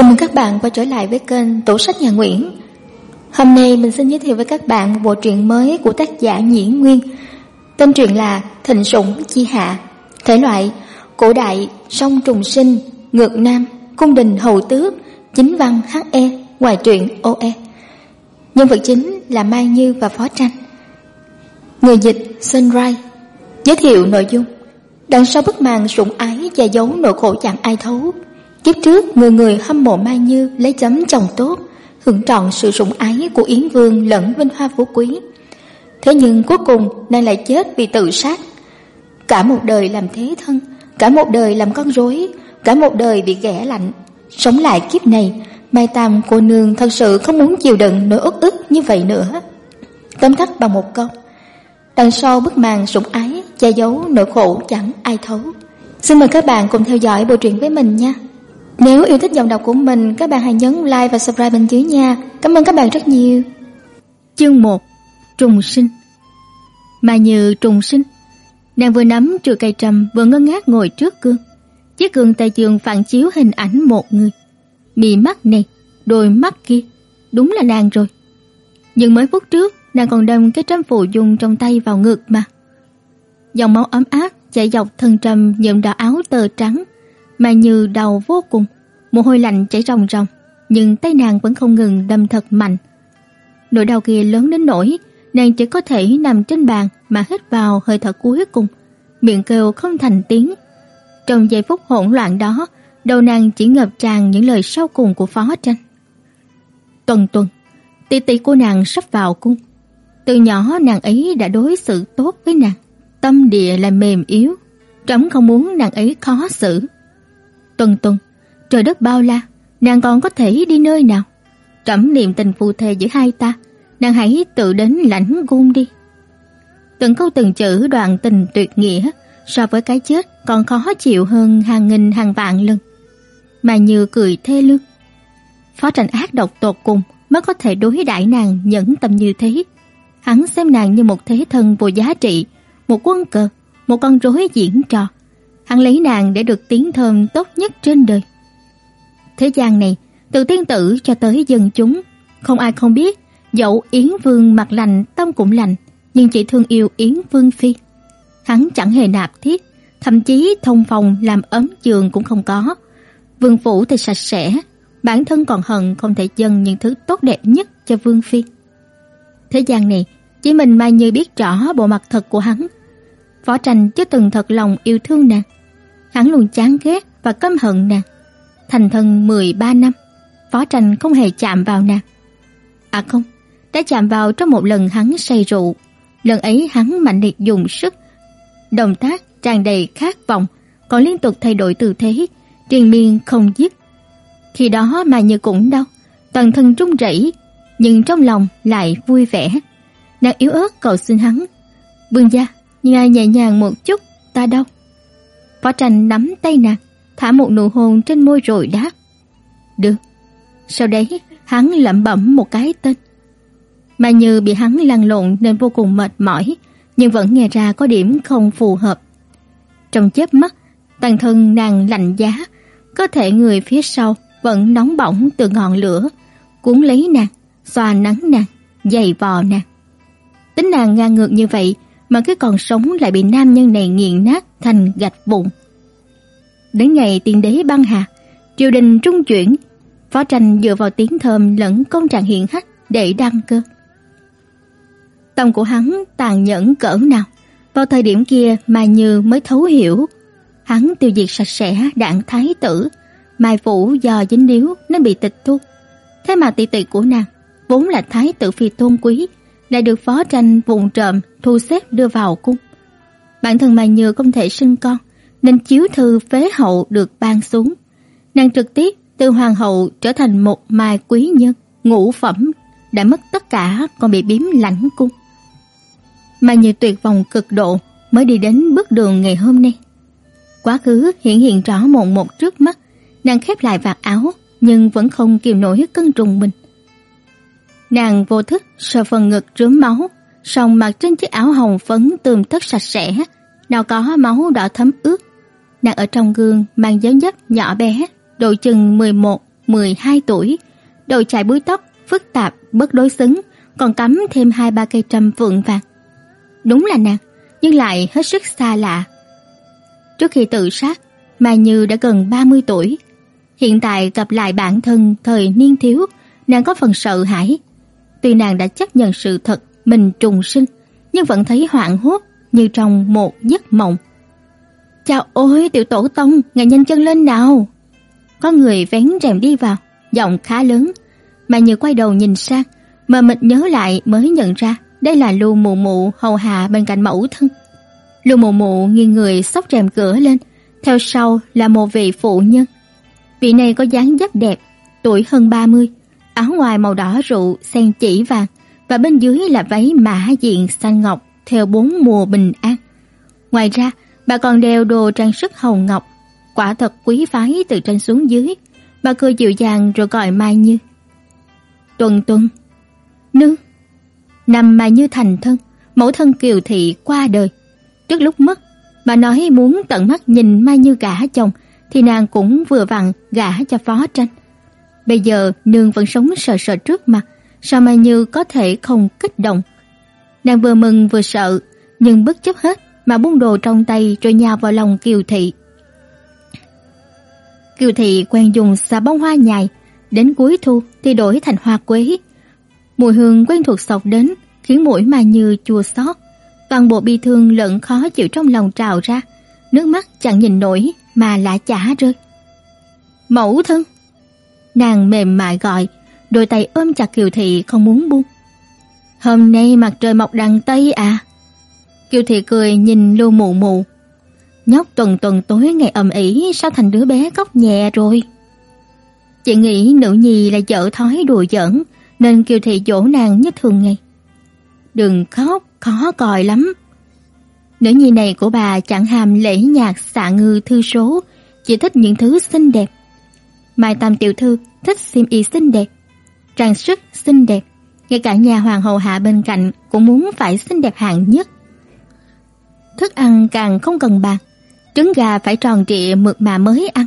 Chào mừng các bạn quay trở lại với kênh Tủ sách nhà Nguyễn. Hôm nay mình xin giới thiệu với các bạn một bộ truyện mới của tác giả Nhĩ Nguyên. Tên truyện là Thịnh Sủng Chi Hạ. Thể loại cổ đại, song trùng sinh, ngược nam, cung đình hầu tước, chính văn HE, ngoài truyện OE. Nhân vật chính là Mai Như và Phó Tranh. Người dịch Sunrise. Giới thiệu nội dung. Đằng sau bức màn sủng ái che giấu nỗi khổ chẳng ai thấu Kiếp trước người người hâm mộ Mai Như lấy chấm chồng tốt, hưởng trọn sự sủng ái của Yến Vương lẫn vinh hoa phú quý. Thế nhưng cuối cùng nàng lại chết vì tự sát. Cả một đời làm thế thân, cả một đời làm con rối, cả một đời bị ghẻ lạnh. Sống lại kiếp này, Mai Tam cô nương thật sự không muốn chịu đựng nỗi uất ức như vậy nữa. Tóm tắt bằng một câu. Đằng sau bức màn sủng ái, che giấu nỗi khổ chẳng ai thấu. Xin mời các bạn cùng theo dõi bộ truyện với mình nha. Nếu yêu thích giọng đọc của mình, các bạn hãy nhấn like và subscribe bên dưới nha. Cảm ơn các bạn rất nhiều. Chương 1 Trùng sinh Mà như trùng sinh Nàng vừa nắm trừ cây trầm vừa ngơ ngác ngồi trước gương. Chiếc gương tay giường phản chiếu hình ảnh một người. Mì mắt này, đôi mắt kia, đúng là nàng rồi. Nhưng mới phút trước, nàng còn đâm cái trâm phù dung trong tay vào ngực mà. Dòng máu ấm áp chảy dọc thân trầm nhuộm đỏ áo tờ trắng mà như đau vô cùng, mồ hôi lạnh chảy ròng ròng, nhưng tay nàng vẫn không ngừng đâm thật mạnh. Nỗi đau kia lớn đến nỗi nàng chỉ có thể nằm trên bàn mà hít vào hơi thở cuối cùng, miệng kêu không thành tiếng. Trong giây phút hỗn loạn đó, đầu nàng chỉ ngập tràn những lời sau cùng của Phó Tranh. Tuần tuần, tỷ tỷ của nàng sắp vào cung. Từ nhỏ nàng ấy đã đối xử tốt với nàng, tâm địa là mềm yếu, trẫm không muốn nàng ấy khó xử. Tuần tuần, trời đất bao la, nàng còn có thể đi nơi nào? Trẫm niệm tình phù thề giữa hai ta, nàng hãy tự đến lãnh cung đi. Từng câu từng chữ đoạn tình tuyệt nghĩa, so với cái chết còn khó chịu hơn hàng nghìn hàng vạn lần. Mà như cười thê lương. Phó tranh ác độc tột cùng mới có thể đối đãi nàng nhẫn tâm như thế. Hắn xem nàng như một thế thân vô giá trị, một quân cờ, một con rối diễn trò hắn lấy nàng để được tiếng thơm tốt nhất trên đời. Thế gian này, từ tiên tử cho tới dân chúng, không ai không biết, dẫu Yến Vương mặt lành tâm cũng lành, nhưng chỉ thương yêu Yến Vương phi. Hắn chẳng hề nạp thiết, thậm chí thông phòng làm ấm giường cũng không có. Vương phủ thì sạch sẽ, bản thân còn hận không thể dâng những thứ tốt đẹp nhất cho Vương phi. Thế gian này, chỉ mình Mai Như biết rõ bộ mặt thật của hắn. Phó Tranh chưa từng thật lòng yêu thương nàng hắn luôn chán ghét và căm hận nàng. Thành thân 13 năm, Phó Tranh không hề chạm vào nàng. À không, đã chạm vào trong một lần hắn say rượu. Lần ấy hắn mạnh liệt dùng sức, động tác tràn đầy khát vọng, còn liên tục thay đổi tư thế, triền miên không dứt. Khi đó mà như cũng đau, toàn thân run rẩy, nhưng trong lòng lại vui vẻ. Nàng yếu ớt cầu xin hắn, "Vương gia, ngài nhẹ nhàng một chút, ta đau." Phó tranh nắm tay nàng, thả một nụ hôn trên môi rồi đáp. Được. Sau đấy, hắn lẩm bẩm một cái tên. Mà như bị hắn lăn lộn nên vô cùng mệt mỏi, nhưng vẫn nghe ra có điểm không phù hợp. Trong chớp mắt, toàn thân nàng lạnh giá, cơ thể người phía sau vẫn nóng bỏng từ ngọn lửa, cuốn lấy nàng, xoa nắng nàng, giày vò nàng. Tính nàng ngang ngược như vậy, mà cái còn sống lại bị nam nhân này nghiền nát thành gạch vụn. Đến ngày tiên đế băng hà, triều đình trung chuyển, phó tranh dựa vào tiếng thơm lẫn công trạng hiện hách để đăng cơ. Tâm của hắn tàn nhẫn cỡ nào, vào thời điểm kia mà như mới thấu hiểu. Hắn tiêu diệt sạch sẽ đảng thái tử, mai phủ do dính điếu nên bị tịch thu. Thế mà tỷ tỷ của nàng, vốn là thái tử phi tôn quý, lại được phó tranh vùng trộm thu xếp đưa vào cung. Bản thân Mai Như không thể sinh con, nên chiếu thư phế hậu được ban xuống. Nàng trực tiếp từ hoàng hậu trở thành một mai quý nhân, ngũ phẩm, đã mất tất cả còn bị biếm lãnh cung. mà Như tuyệt vọng cực độ mới đi đến bước đường ngày hôm nay. Quá khứ hiện hiện rõ mồn một trước mắt, nàng khép lại vạt áo nhưng vẫn không kiềm nổi cơn trùng mình. Nàng vô thức sờ phần ngực rướm máu, song mặc trên chiếc áo hồng phấn tươm tất sạch sẽ, nào có máu đỏ thấm ướt. Nàng ở trong gương mang dáng dấp nhỏ bé, độ chừng 11, 12 tuổi, đầu chải búi tóc phức tạp, bất đối xứng, còn cắm thêm hai ba cây trâm vượng vàng. Đúng là nàng, nhưng lại hết sức xa lạ. Trước khi tự sát, Mai Như đã gần 30 tuổi. Hiện tại gặp lại bản thân thời niên thiếu, nàng có phần sợ hãi. Tuy nàng đã chấp nhận sự thật mình trùng sinh, nhưng vẫn thấy hoảng hốt như trong một giấc mộng. "Chào ôi, tiểu tổ tông, ngài nhanh chân lên nào." Có người vén rèm đi vào, giọng khá lớn, mà Như quay đầu nhìn sang, mà mình nhớ lại mới nhận ra đây là Lưu Mụ Mụ hầu hạ bên cạnh mẫu thân. Lưu Mụ Mụ nghiêng người xốc rèm cửa lên, theo sau là một vị phụ nhân. Vị này có dáng dấp đẹp, tuổi hơn 30, áo ngoài màu đỏ rượu xen chỉ vàng và bên dưới là váy mã diện xanh ngọc theo bốn mùa bình an. Ngoài ra, bà còn đeo đồ trang sức hồng ngọc, quả thật quý phái từ trên xuống dưới. Bà cười dịu dàng rồi gọi Mai Như. Tuần tuần, nương. Nằm Mai Như thành thân, mẫu thân Kiều Thị qua đời. Trước lúc mất, bà nói muốn tận mắt nhìn Mai Như gả chồng thì nàng cũng vừa vặn gả cho phó tranh. Bây giờ nương vẫn sống sợ sợ trước mặt, sao Mai Như có thể không kích động. Nàng vừa mừng vừa sợ, nhưng bất chấp hết mà buông đồ trong tay rồi nhào vào lòng Kiều Thị. Kiều Thị quen dùng xà bông hoa nhài, đến cuối thu thì đổi thành hoa quế. Mùi hương quen thuộc sộc đến, khiến mũi mà Như chua xót. Toàn bộ bi thương lẫn khó chịu trong lòng trào ra, nước mắt chẳng nhìn nổi mà lã chả rơi. Mẫu thân! Nàng mềm mại gọi, đôi tay ôm chặt Kiều Thị không muốn buông. Hôm nay mặt trời mọc đằng Tây à? Kiều Thị cười nhìn Lưu Mụ Mụ. Nhóc tuần tuần tối ngày ầm ĩ sao thành đứa bé khóc nhẹ rồi? Chị nghĩ nữ nhi là vợ thói đùa giỡn nên Kiều Thị dỗ nàng nhất thường ngày. Đừng khóc, khó còi lắm. Nữ nhi này của bà chẳng hàm lễ nhạc xạ ngư thư số, chỉ thích những thứ xinh đẹp. Mai Tam tiểu thư thích xiêm y xinh đẹp, trang sức xinh đẹp, ngay cả nhà hoàng hậu hạ bên cạnh cũng muốn phải xinh đẹp hạng nhất. Thức ăn càng không cần bàn, trứng gà phải tròn trịa mượt mà mới ăn.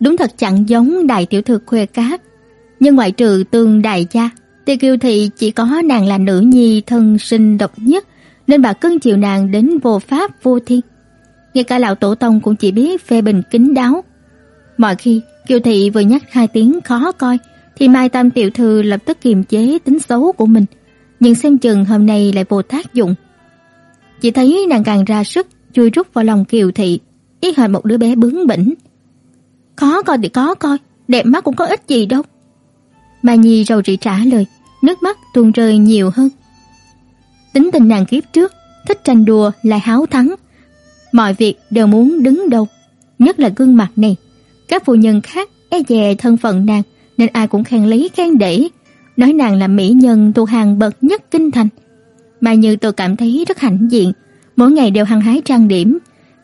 Đúng thật chẳng giống đại tiểu thư khuê cát, nhưng ngoại trừ tương đại gia, thì Kiều thị chỉ có nàng là nữ nhi thân sinh độc nhất, nên bà cưng chiều nàng đến vô pháp vô thiên. Ngay cả lão tổ tông cũng chỉ biết phê bình kín đáo. Mọi khi Kiều thị vừa nhắc hai tiếng khó coi, thì Mai Tam tiểu thư lập tức kiềm chế tính xấu của mình, nhưng xem chừng hôm nay lại vô tác dụng. Chỉ thấy nàng càng ra sức chui rút vào lòng Kiều thị, y hệt một đứa bé bướng bỉnh. Khó coi thì có coi, đẹp mắt cũng có ích gì đâu. mà Nhi rầu rĩ trả lời, nước mắt tuôn rơi nhiều hơn. Tính tình nàng kiếp trước, thích tranh đùa lại háo thắng. Mọi việc đều muốn đứng đầu, nhất là gương mặt này. Các phụ nhân khác e dè thân phận nàng nên ai cũng khen lấy khen để, nói nàng là mỹ nhân thuộc hàng bậc nhất kinh thành mà Như tôi cảm thấy rất hãnh diện, mỗi ngày đều hăng hái trang điểm,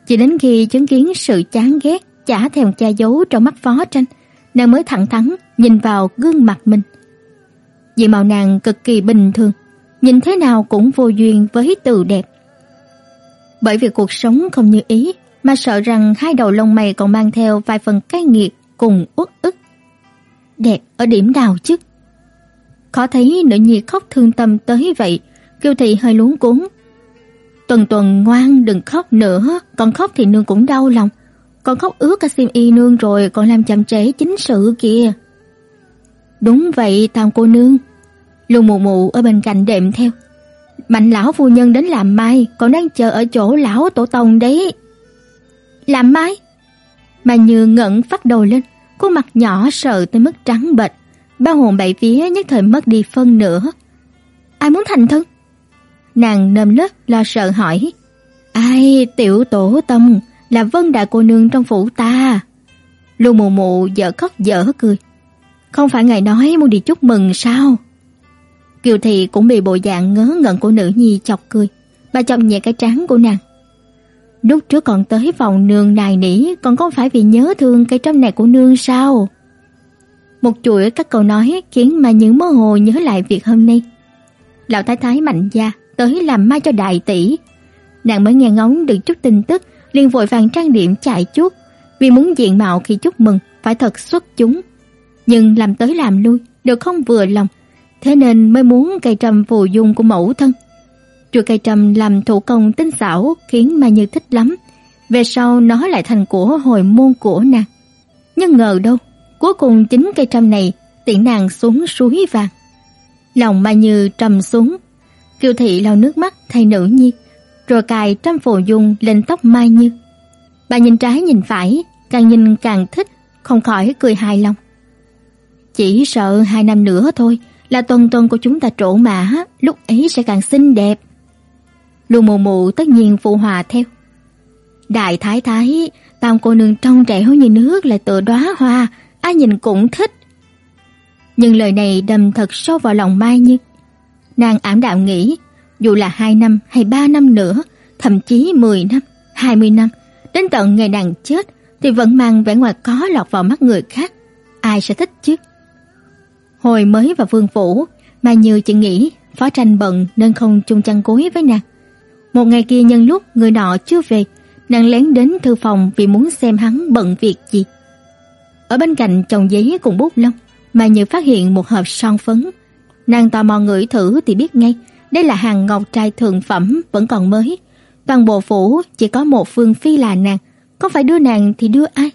chỉ đến khi chứng kiến sự chán ghét chả thèm che giấu trong mắt phó tranh, nàng mới thẳng thắn nhìn vào gương mặt mình. vì mạo nàng cực kỳ bình thường, nhìn thế nào cũng vô duyên với từ đẹp. Bởi vì cuộc sống không như ý, mà sợ rằng hai đầu lông mày còn mang theo vài phần cay nghiệt cùng uất ức. Đẹp ở điểm nào chứ? Khó thấy nữ nhi khóc thương tâm tới vậy, Kiều thị hơi luống cuống. Tuần tuần ngoan đừng khóc nữa, còn khóc thì nương cũng đau lòng. Con khóc ướt cả xiêm y nương rồi còn làm chậm trễ chính sự kìa. Đúng vậy tam cô nương. Lưu mụ mụ ở bên cạnh đệm theo. Mạnh lão phu nhân đến làm mai, còn đang chờ ở chỗ lão tổ tông đấy. Làm mai? Mà như ngẩn phát đầu lên, khuôn mặt nhỏ sợ tới mức trắng bệch, bao hồn bảy vía nhất thời mất đi phân nửa. Ai muốn thành thân? Nàng nơm nớp lo sợ hỏi. Ai, tiểu tổ tông, là Vân đại cô nương trong phủ ta. Lưu Mụ Mụ dở khóc dở cười. Không phải ngài nói muốn đi chúc mừng sao? Kiều Thị cũng bị bộ dạng ngớ ngẩn của nữ nhi chọc cười. Bà chọc nhẹ cái trán của nàng. Lúc trước còn tới phòng nương nài nỉ, còn không phải vì nhớ thương cái trăm này của nương sao? Một chuỗi các câu nói khiến mà những mơ hồ nhớ lại việc hôm nay. Lão thái thái mạnh gia tới làm mai cho đại tỷ. Nàng mới nghe ngóng được chút tin tức, liền vội vàng trang điểm chạy chút, vì muốn diện mạo khi chúc mừng phải thật xuất chúng. nhưng làm tới làm lui đều không vừa lòng, thế nên mới muốn cây trầm phù dung của mẫu thân. chùa cây trầm làm thủ công tinh xảo khiến Mai Như thích lắm. Về sau nó lại thành của hồi môn của nàng. Nhưng ngờ đâu, cuối cùng chính cây trầm này tiện nàng xuống suối vàng. Lòng Mai Như trầm xuống, Kiều thị lau nước mắt thay nữ nhi, rồi cài trăm phù dung lên tóc Mai Như. Bà nhìn trái nhìn phải, càng nhìn càng thích, không khỏi cười hài lòng. Chỉ sợ hai năm nữa thôi là tuần tuần của chúng ta trổ mã, lúc ấy sẽ càng xinh đẹp. Lưu mù mù tất nhiên phụ hòa theo. Đại thái thái, tam cô nương trong trẻo như nước lại tựa đóa hoa, ai nhìn cũng thích. Nhưng lời này đâm thật sâu vào lòng Mai Như. Nàng ảm đạm nghĩ, dù là hai năm hay ba năm nữa, thậm chí 10 năm, 20 năm, đến tận ngày nàng chết thì vẫn mang vẻ ngoài có lọt vào mắt người khác, ai sẽ thích chứ? Hồi mới vào vương phủ, Mai Như chỉ nghĩ phó tranh bận nên không chung chăn gối với nàng. Một ngày kia nhân lúc người nọ chưa về, nàng lén đến thư phòng vì muốn xem hắn bận việc gì. Ở bên cạnh chồng giấy cùng bút lông, Mai Như phát hiện một hộp son phấn. Nàng tò mò ngửi thử thì biết ngay, đây là hàng ngọc trai thượng phẩm vẫn còn mới. Toàn bộ phủ chỉ có một phương phi là nàng, có phải đưa nàng thì đưa ai?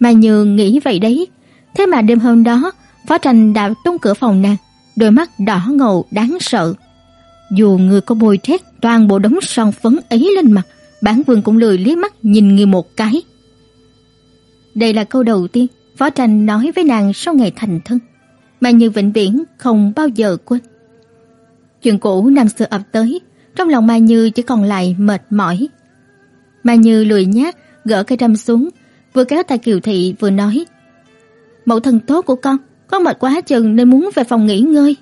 mà Như nghĩ vậy đấy, thế mà đêm hôm đó Phó Tranh đã tung cửa phòng nàng, đôi mắt đỏ ngầu đáng sợ. Dù người có bôi trét toàn bộ đống son phấn ấy lên mặt, bản vương cũng lười liếc mắt nhìn người một cái. Đây là câu đầu tiên Phó Tranh nói với nàng sau ngày thành thân, mà Như vĩnh viễn không bao giờ quên. Chuyện cũ năm xưa ập tới, trong lòng Mai Như chỉ còn lại mệt mỏi. Mai Như lười nhác gỡ cây râm xuống, vừa kéo tay Kiều Thị vừa nói: "Mẫu thân tốt của con, con mệt quá chừng nên muốn về phòng nghỉ ngơi."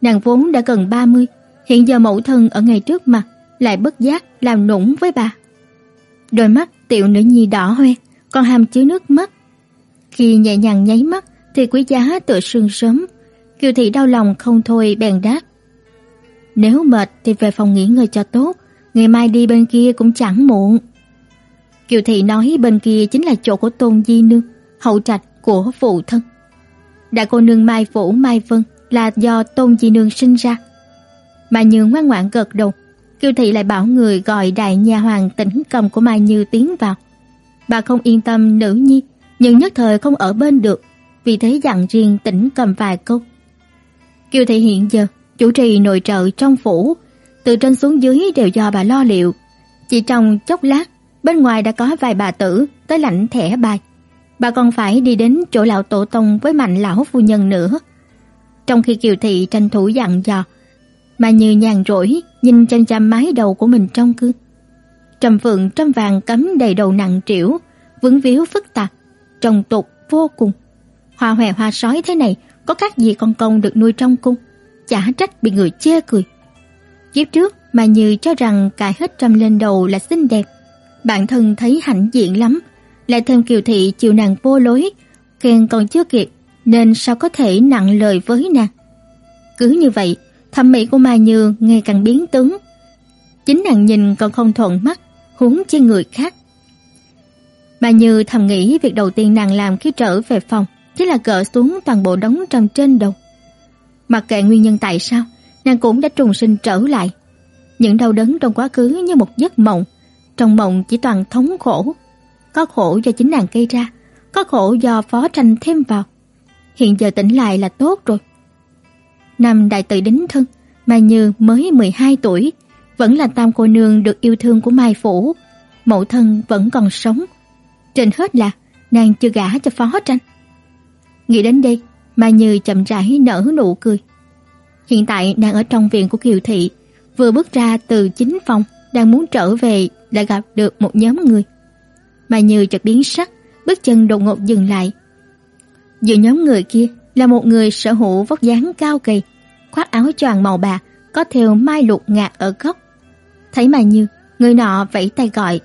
Nàng vốn đã gần 30, hiện giờ mẫu thân ở ngay trước mặt, lại bất giác làm nũng với bà. Đôi mắt tiểu nữ nhi đỏ hoe, còn hàm chứa nước mắt. Khi nhẹ nhàng nháy mắt thì quý giá tựa sương sớm. Kiều thị đau lòng không thôi bèn đáp. Nếu mệt thì về phòng nghỉ ngơi cho tốt, ngày mai đi bên kia cũng chẳng muộn. Kiều thị nói bên kia chính là chỗ của Tôn Di Nương, hậu trạch của phụ thân. Đại cô nương Mai Phủ Mai Vân là do Tôn Di Nương sinh ra. Mai Như ngoan ngoãn gật đầu, Kiều thị lại bảo người gọi đại nha hoàng tỉnh cầm của Mai Như tiến vào. Bà không yên tâm nữ nhi, nhưng nhất thời không ở bên được, vì thế dặn riêng tỉnh cầm vài câu. Kiều thị hiện giờ chủ trì nội trợ trong phủ, từ trên xuống dưới đều do bà lo liệu. Chỉ trong chốc lát, bên ngoài đã có vài bà tử tới lãnh thẻ bài. Bà còn phải đi đến chỗ lão tổ tông với mạnh lão phu nhân nữa. Trong khi Kiều thị tranh thủ dặn dò, mà như nhàn rỗi nhìn chăm chăm mái đầu của mình trong gương. Trầm phượng trăm vàng cắm đầy đầu nặng trĩu, vững víu phức tạp, trồng tục vô cùng. Hoa hòe hoa sói thế này có khác gì con công được nuôi trong cung, chả trách bị người chê cười. Kiếp trước mà như cho rằng cài hết trăm lên đầu là xinh đẹp, bản thân thấy hãnh diện lắm, lại thêm Kiều thị chịu nàng vô lối, khen còn chưa kịp, nên sao có thể nặng lời với nàng. Cứ như vậy, thẩm mỹ của Mai Như ngày càng biến tướng. Chính nàng nhìn còn không thuận mắt, huống chi người khác. Mai Như thầm nghĩ việc đầu tiên nàng làm khi trở về phòng chính là gỡ xuống toàn bộ đống trầm trên đầu. Mặc kệ nguyên nhân tại sao, nàng cũng đã trùng sinh trở lại. Những đau đớn trong quá khứ như một giấc mộng, trong mộng chỉ toàn thống khổ. Có khổ do chính nàng gây ra, có khổ do phó tranh thêm vào. Hiện giờ tỉnh lại là tốt rồi. Năm đại tự đính thân, Mai Như mới 12 tuổi, vẫn là tam cô nương được yêu thương của Mai Phủ. Mẫu thân vẫn còn sống. Trên hết là nàng chưa gả cho phó tranh. Nghĩ đến đây, Mai Như chậm rãi nở nụ cười. Hiện tại đang ở trong viện của Kiều Thị, vừa bước ra từ chính phòng, đang muốn trở về đã gặp được một nhóm người. Mai Như chợt biến sắc, bước chân đột ngột dừng lại. Giữa nhóm người kia là một người sở hữu vóc dáng cao gầy, khoác áo choàng màu bạc, có thêu mai lục ngạc ở góc. Thấy Mai Như, người nọ vẫy tay gọi.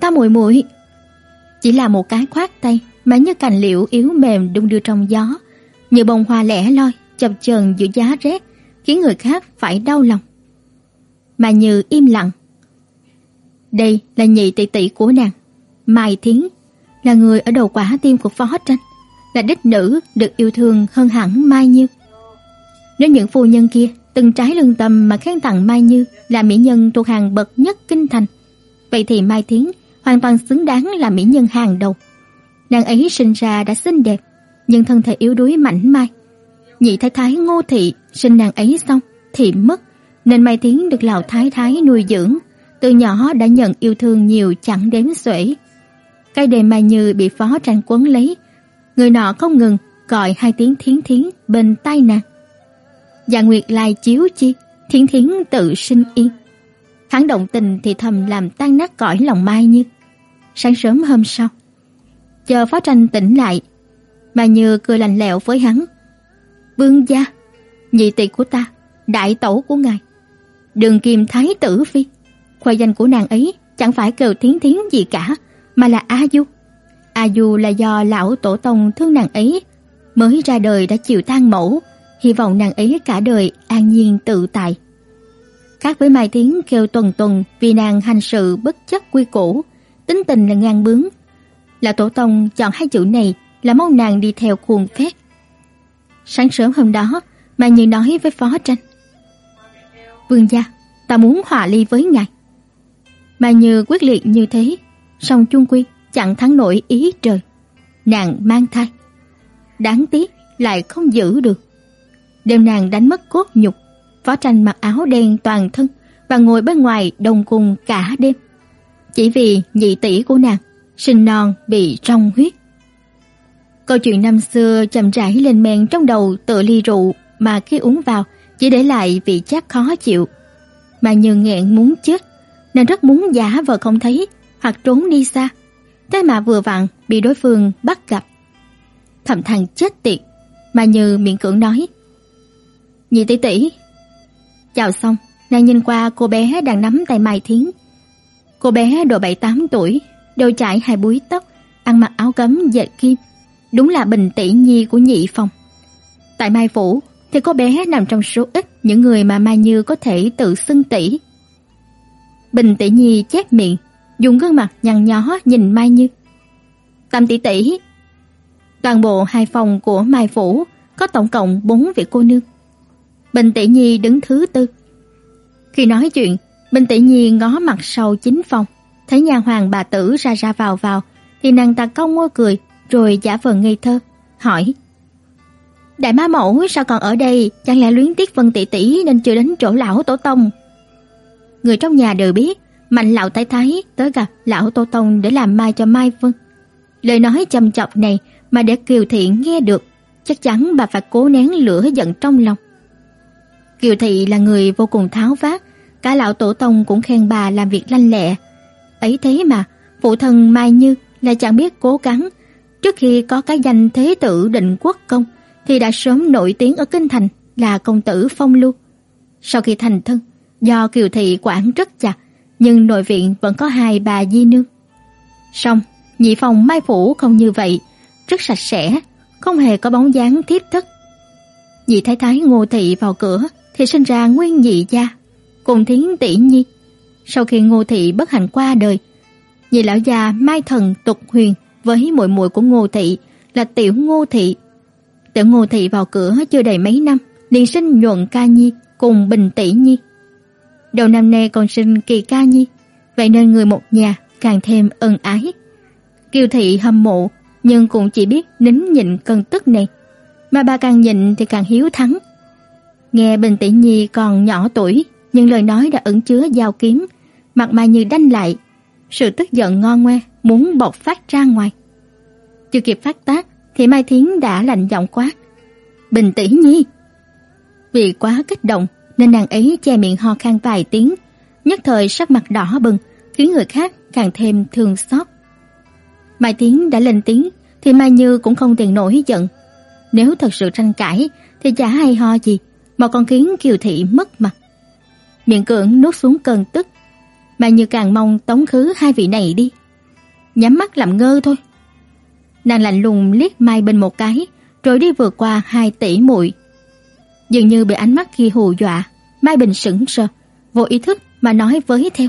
"Ta muội muội." Chỉ là một cái khoát tay mà như cành liễu yếu mềm đung đưa trong gió, như bông hoa lẻ loi chập chờn giữa giá rét, khiến người khác phải đau lòng. Mà Như im lặng. Đây là nhị tỷ tỷ của nàng, Mai Thiến, là người ở đầu quả tim của Phó Tranh. là đích nữ được yêu thương hơn hẳn Mai Như. Nếu những phu nhân kia từng trái lương tâm mà khen tặng Mai Như là mỹ nhân thuộc hàng bậc nhất kinh thành, vậy thì Mai Thiến hoàn toàn xứng đáng là mỹ nhân hàng đầu. Nàng ấy sinh ra đã xinh đẹp, nhưng thân thể yếu đuối mảnh mai. Nhị thái thái Ngô thị sinh nàng ấy xong thì mất, nên Mai tiến được lão thái thái nuôi dưỡng, từ nhỏ đã nhận yêu thương nhiều chẳng đếm xuể. Cái đề Mai Như bị phó tranh quấn lấy, người nọ không ngừng gọi hai tiếng thiến thiến bên tai nàng. Dạ Nguyệt lai chiếu chi, thiến thiến tự sinh yên. Hắn động tình thì thầm làm tan nát cõi lòng Mai Như. Sáng sớm hôm sau, chờ phó tranh tỉnh lại, mà Như cười lạnh lẽo với hắn. Vương gia, nhị tỷ của ta, đại tẩu của ngài, đường kim thái tử phi, khoa danh của nàng ấy chẳng phải kêu thiến thiến gì cả, mà là A Du. A Du là do lão tổ tông thương nàng ấy, mới ra đời đã chịu tang mẫu, hy vọng nàng ấy cả đời an nhiên tự tại. Khác với Mai tiếng kêu tuần tuần vì nàng hành sự bất chấp quy củ, tính tình là ngang bướng. Lão tổ tông chọn hai chữ này là mong nàng đi theo khuôn phép. Sáng sớm hôm đó, mà Như nói với Phó Tranh. Vương gia, ta muốn hòa ly với ngài. Mà Như quyết liệt như thế, song chung quy chẳng thắng nổi ý trời. Nàng mang thai. Đáng tiếc lại không giữ được. Đêm nàng đánh mất cốt nhục, Phó Tranh mặc áo đen toàn thân và ngồi bên ngoài đồng cùng cả đêm. Chỉ vì nhị tỷ của nàng sinh non bị trong huyết. Câu chuyện năm xưa chậm rãi lên men trong đầu tựa ly rượu mà khi uống vào chỉ để lại vị chát khó chịu. Mà như nghẹn muốn chết, nên rất muốn giả vờ không thấy hoặc trốn đi xa. Thế mà vừa vặn bị đối phương bắt gặp. Thầm thằng chết tiệt, mà như miệng cưỡng nói. Nhị tỷ tỷ. Chào xong, nàng nhìn qua cô bé đang nắm tay Mai Thiến. Cô bé độ 7-8 tuổi, đầu chải hai búi tóc, ăn mặc áo cấm dệt kim. Đúng là bình tỷ nhi của nhị phòng. Tại Mai Phủ thì cô bé nằm trong số ít những người mà Mai Như có thể tự xưng tỷ. Bình tỷ nhi chép miệng, dùng gương mặt nhăn nhó nhìn Mai Như. Tam tỷ tỷ. Toàn bộ hai phòng của Mai Phủ có tổng cộng bốn vị cô nương. Bình tỷ nhi đứng thứ tư. Khi nói chuyện, Bình tỷ nhi ngó mặt sau chính phòng, thấy nhà hoàng bà tử ra ra vào vào, thì nàng ta cong môi cười, rồi giả vờ ngây thơ, hỏi: "Đại ma mẫu sao còn ở đây, chẳng lẽ luyến tiếc Vân tỷ tỷ nên chưa đến chỗ lão tổ tông?" Người trong nhà đều biết, Mạnh lão thái thái tới gặp lão tổ tông để làm mai cho Mai Vân. Lời nói châm chọc này mà để Kiều Thị nghe được, chắc chắn bà phải cố nén lửa giận trong lòng. Kiều Thị là người vô cùng tháo vát, cả lão tổ tông cũng khen bà làm việc lanh lẹ. Ấy thế mà, phụ thân Mai Như lại chẳng biết cố gắng. Trước khi có cái danh thế tử định quốc công thì đã sớm nổi tiếng ở kinh thành là công tử phong lưu. Sau khi thành thân, do Kiều Thị quản rất chặt, nhưng nội viện vẫn có hai bà di nương. Song, nhị phòng Mai phủ không như vậy, rất sạch sẽ, không hề có bóng dáng thiếp thất. Nhị thái thái Ngô thị vào cửa thì sinh ra nguyên nhị gia, cùng thiến tỷ nhi. Sau khi Ngô thị bất hạnh qua đời, nhị lão già Mai thần Tục Huyền với muội muội của Ngô thị là tiểu Ngô thị. Tiểu Ngô thị vào cửa chưa đầy mấy năm, liền sinh nhuận ca nhi cùng bình tỷ nhi. Đầu năm nay còn sinh kỳ ca nhi, vậy nên người một nhà càng thêm ân ái. Kiều thị hâm mộ, nhưng cũng chỉ biết nín nhịn cơn tức này, mà bà càng nhịn thì càng hiếu thắng. Nghe Bình Tỷ Nhi còn nhỏ tuổi, nhưng lời nói đã ẩn chứa dao kiếm, mặt Mai Như đanh lại, sự tức giận ngon ngoe muốn bộc phát ra ngoài. Chưa kịp phát tác thì Mai Thiến đã lạnh giọng quát: "Bình Tỷ Nhi!" Vì quá kích động nên nàng ấy che miệng ho khan vài tiếng, nhất thời sắc mặt đỏ bừng, khiến người khác càng thêm thương xót. Mai Thiến đã lên tiếng thì Mai Như cũng không tiền nổi giận. Nếu thật sự tranh cãi thì chả hay ho gì mà còn khiến Kiều thị mất mặt. Miệng cưỡng nuốt xuống cơn tức, mà Như càng mong tống khứ hai vị này đi. Nhắm mắt làm ngơ thôi. Nàng lạnh lùng liếc Mai bên một cái, rồi đi vượt qua hai tỷ muội. Dường như bị ánh mắt kia hù dọa, Mai Bình sững sờ, vô ý thức mà nói với theo.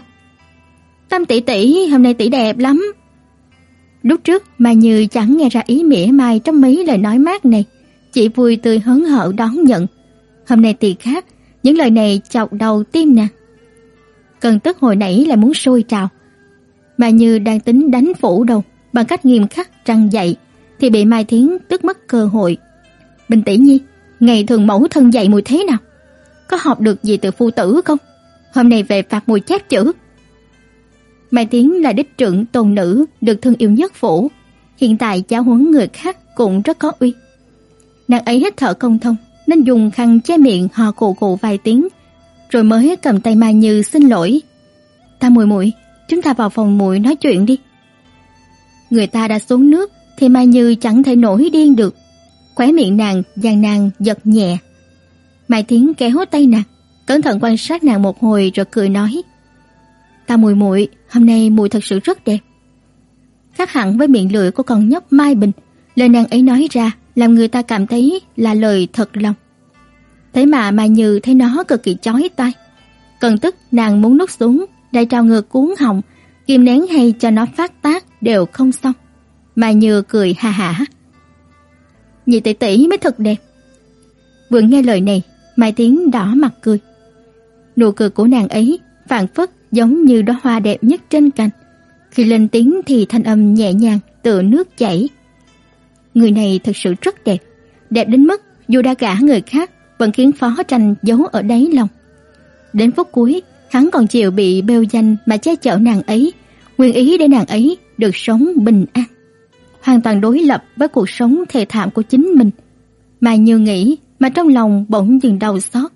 Tam tỷ tỷ, hôm nay tỷ đẹp lắm. Lúc trước Mai Như chẳng nghe ra ý mỉa mai trong mấy lời nói mát này, chỉ vui tươi hớn hở đón nhận. Hôm nay thì khác, những lời này chọc đầu tim nàng. Cần tức hồi nãy lại muốn sôi trào. Mà Như đang tính đánh phủ đầu bằng cách nghiêm khắc trăng dạy thì bị Mai Thiến tức mất cơ hội. Bình tỷ nhi, ngày thường mẫu thân dạy mùi thế nào? Có học được gì từ phu tử không? Hôm nay về phạt mùi chép chữ. Mai Tiến là đích trưởng tôn nữ được thương yêu nhất phủ, hiện tại giáo huấn người khác cũng rất có uy. Nàng ấy hít thở không thông, nên dùng khăn che miệng hò cụ cụ vài tiếng, rồi mới cầm tay Mai Như xin lỗi. "Ta muội muội, chúng ta vào phòng muội nói chuyện đi." Người ta đã xuống nước thì Mai Như chẳng thể nổi điên được. Khóe miệng nàng gian nàng giật nhẹ. Mai Thiến kéo tay nàng, cẩn thận quan sát nàng một hồi rồi cười nói: "Ta muội muội, hôm nay muội thật sự rất đẹp." Khác hẳn với miệng lưỡi của con nhóc Mai Bình, lời nàng ấy nói ra làm người ta cảm thấy là lời thật lòng. Thế mà Mai Như thấy nó cực kỳ chói tai. Cần tức nàng muốn nuốt xuống, đại trào ngược cuốn họng, kìm nén hay cho nó phát tác đều không xong. Mai Như cười hà hả. Nhị tỷ tỷ mới thật đẹp. Vừa nghe lời này, Mai Tiến đỏ mặt cười. Nụ cười của nàng ấy phảng phất giống như đóa hoa đẹp nhất trên cành. Khi lên tiếng thì thanh âm nhẹ nhàng tựa nước chảy. Người này thật sự rất đẹp, đẹp đến mức dù đã gả người khác vẫn khiến Phó Tranh giấu ở đáy lòng. Đến phút cuối, hắn còn chịu bị bêu danh mà che chở nàng ấy, nguyện ý để nàng ấy được sống bình an. Hoàn toàn đối lập với cuộc sống thê thảm của chính mình, mà như nghĩ mà trong lòng bỗng dừng đau xót.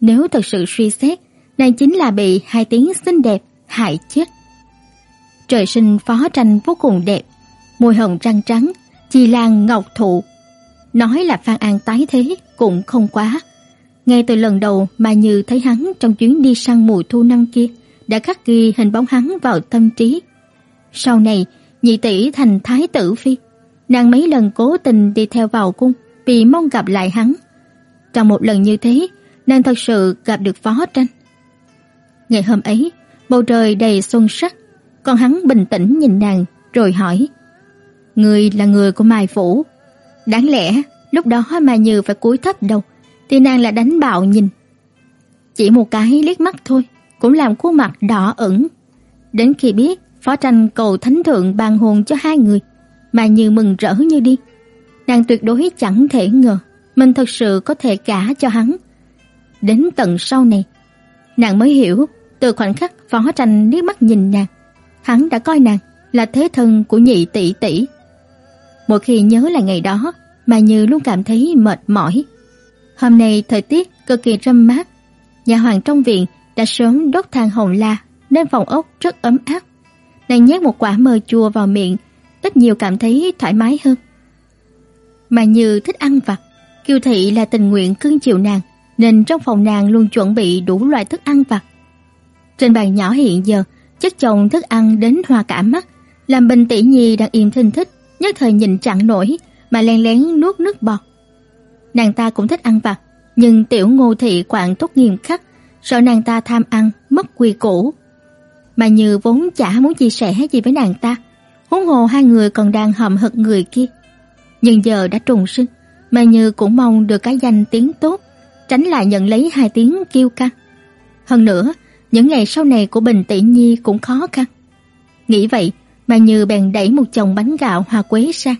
Nếu thật sự suy xét, nàng chính là bị hai tiếng xinh đẹp hại chết. Trời sinh phó tranh vô cùng đẹp, môi hồng răng trắng, chi lan ngọc thụ. Nói là Phan An tái thế cũng không quá. Ngay từ lần đầu mà Như thấy hắn trong chuyến đi săn mùa thu năm kia, đã khắc ghi hình bóng hắn vào tâm trí. Sau này, nhị tỷ thành thái tử phi, nàng mấy lần cố tình đi theo vào cung vì mong gặp lại hắn. Trong một lần như thế, nàng thật sự gặp được phó tranh. Ngày hôm ấy, bầu trời đầy xuân sắc, còn hắn bình tĩnh nhìn nàng rồi hỏi: "Người là người của Mai phủ?" Đáng lẽ lúc đó mà Như phải cúi thấp đầu, thì nàng lại đánh bạo nhìn. Chỉ một cái liếc mắt thôi, cũng làm khuôn mặt đỏ ửng. Đến khi biết Phó Tranh cầu thánh thượng ban hôn cho hai người, mà Như mừng rỡ như điên. Nàng tuyệt đối chẳng thể ngờ mình thật sự có thể cả cho hắn. Đến tận sau này, nàng mới hiểu, từ khoảnh khắc Phó Tranh liếc mắt nhìn nàng, hắn đã coi nàng là thế thân của nhị tỷ tỷ. Mỗi khi nhớ lại ngày đó, mà Như luôn cảm thấy mệt mỏi. Hôm nay thời tiết cực kỳ râm mát, nhà hoàng trong viện đã sớm đốt than hồng la nên phòng ốc rất ấm áp. Nàng nhét một quả mơ chua vào miệng, ít nhiều cảm thấy thoải mái hơn. Mà Như thích ăn vặt, Kiều thị là tình nguyện cưng chiều nàng, nên trong phòng nàng luôn chuẩn bị đủ loại thức ăn vặt. Trên bàn nhỏ hiện giờ, chất chồng thức ăn đến hoa cả mắt, làm Bình tỷ nhi đang im thinh thích, nhất thời nhìn chẳng nổi mà lén lén nuốt nước bọt. Nàng ta cũng thích ăn vặt, nhưng tiểu Ngô thị quản tốt nghiêm khắc, sợ nàng ta tham ăn mất quy củ. Mà Như vốn chả muốn chia sẻ gì với nàng ta, huống hồ hai người còn đang hậm hực người kia. Nhưng giờ đã trùng sinh, mà Như cũng mong được cái danh tiếng tốt, tránh lại nhận lấy hai tiếng kiêu căng. Hơn nữa, những ngày sau này của Bình Tỷ Nhi cũng khó khăn. Nghĩ vậy, mà Như bèn đẩy một chồng bánh gạo hoa quế sang.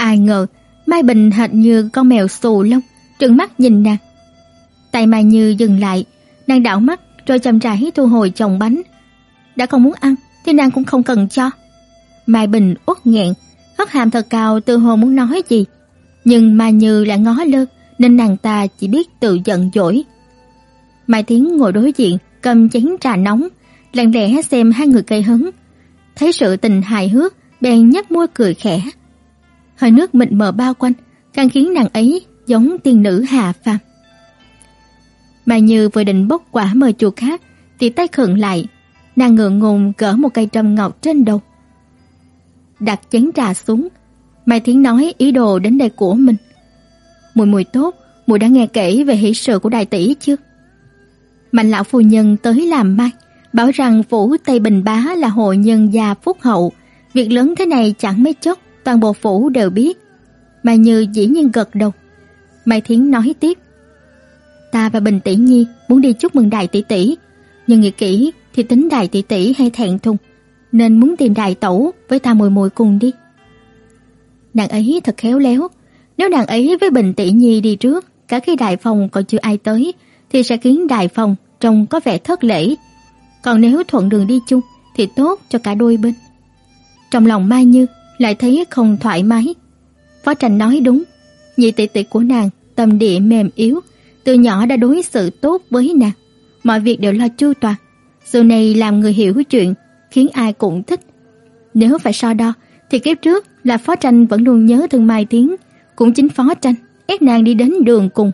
Ai ngờ, Mai Bình hệt như con mèo xù lông, trừng mắt nhìn nàng. Tay Mai Như dừng lại, nàng đảo mắt rồi chậm rãi thu hồi chồng bánh. Đã không muốn ăn thì nàng cũng không cần cho. Mai Bình uất nghẹn, hất hàm thật cao từ hồ muốn nói gì, nhưng Mai Như lại ngó lơ nên nàng ta chỉ biết tự giận dỗi. Mai Tiến ngồi đối diện, cầm chén trà nóng, lặng lẽ xem hai người cây hứng. Thấy sự tình hài hước, bèn nhếch môi cười khẽ. Hơi nước mịn mờ bao quanh, càng khiến nàng ấy giống tiên nữ hạ phàm. Mà Như vừa định bốc quả mời chuột khác thì tay khựng lại, nàng ngượng ngùng gỡ một cây trâm ngọc trên đầu. Đặt chén trà xuống, Mai Thiến nói ý đồ đến đây của mình. Mùi mùi tốt, mùi đã nghe kể về hỷ sự của đại tỷ chưa? Mạnh lão phu nhân tới làm mai, bảo rằng phủ Tây Bình Bá là hội nhân gia phúc hậu, Việc lớn thế này chẳng mấy chốc toàn bộ phủ đều biết. Mai Như dĩ nhiên gật đầu. Mai Thiến nói tiếp. Ta và Bình tỷ nhi muốn đi chúc mừng đại tỷ tỷ, nhưng nghĩ kỹ thì tính đại tỷ tỷ hay thẹn thùng, nên muốn tìm đại tẩu với ta mùi mùi cùng đi. Nàng ấy thật khéo léo, nếu nàng ấy với Bình tỷ nhi đi trước, cả khi đại phòng còn chưa ai tới thì sẽ khiến đại phòng trông có vẻ thất lễ. Còn nếu thuận đường đi chung thì tốt cho cả đôi bên. Trong lòng Mai Như lại thấy không thoải mái. Phó Tranh nói đúng, nhị tỷ tỷ của nàng tâm địa mềm yếu, từ nhỏ đã đối xử tốt với nàng, mọi việc đều lo chu toàn. Sự này làm người hiểu chuyện, khiến ai cũng thích. Nếu phải so đo thì kiếp trước là Phó Tranh vẫn luôn nhớ thương Mai Tiến, cũng chính Phó Tranh ép nàng đi đến đường cùng.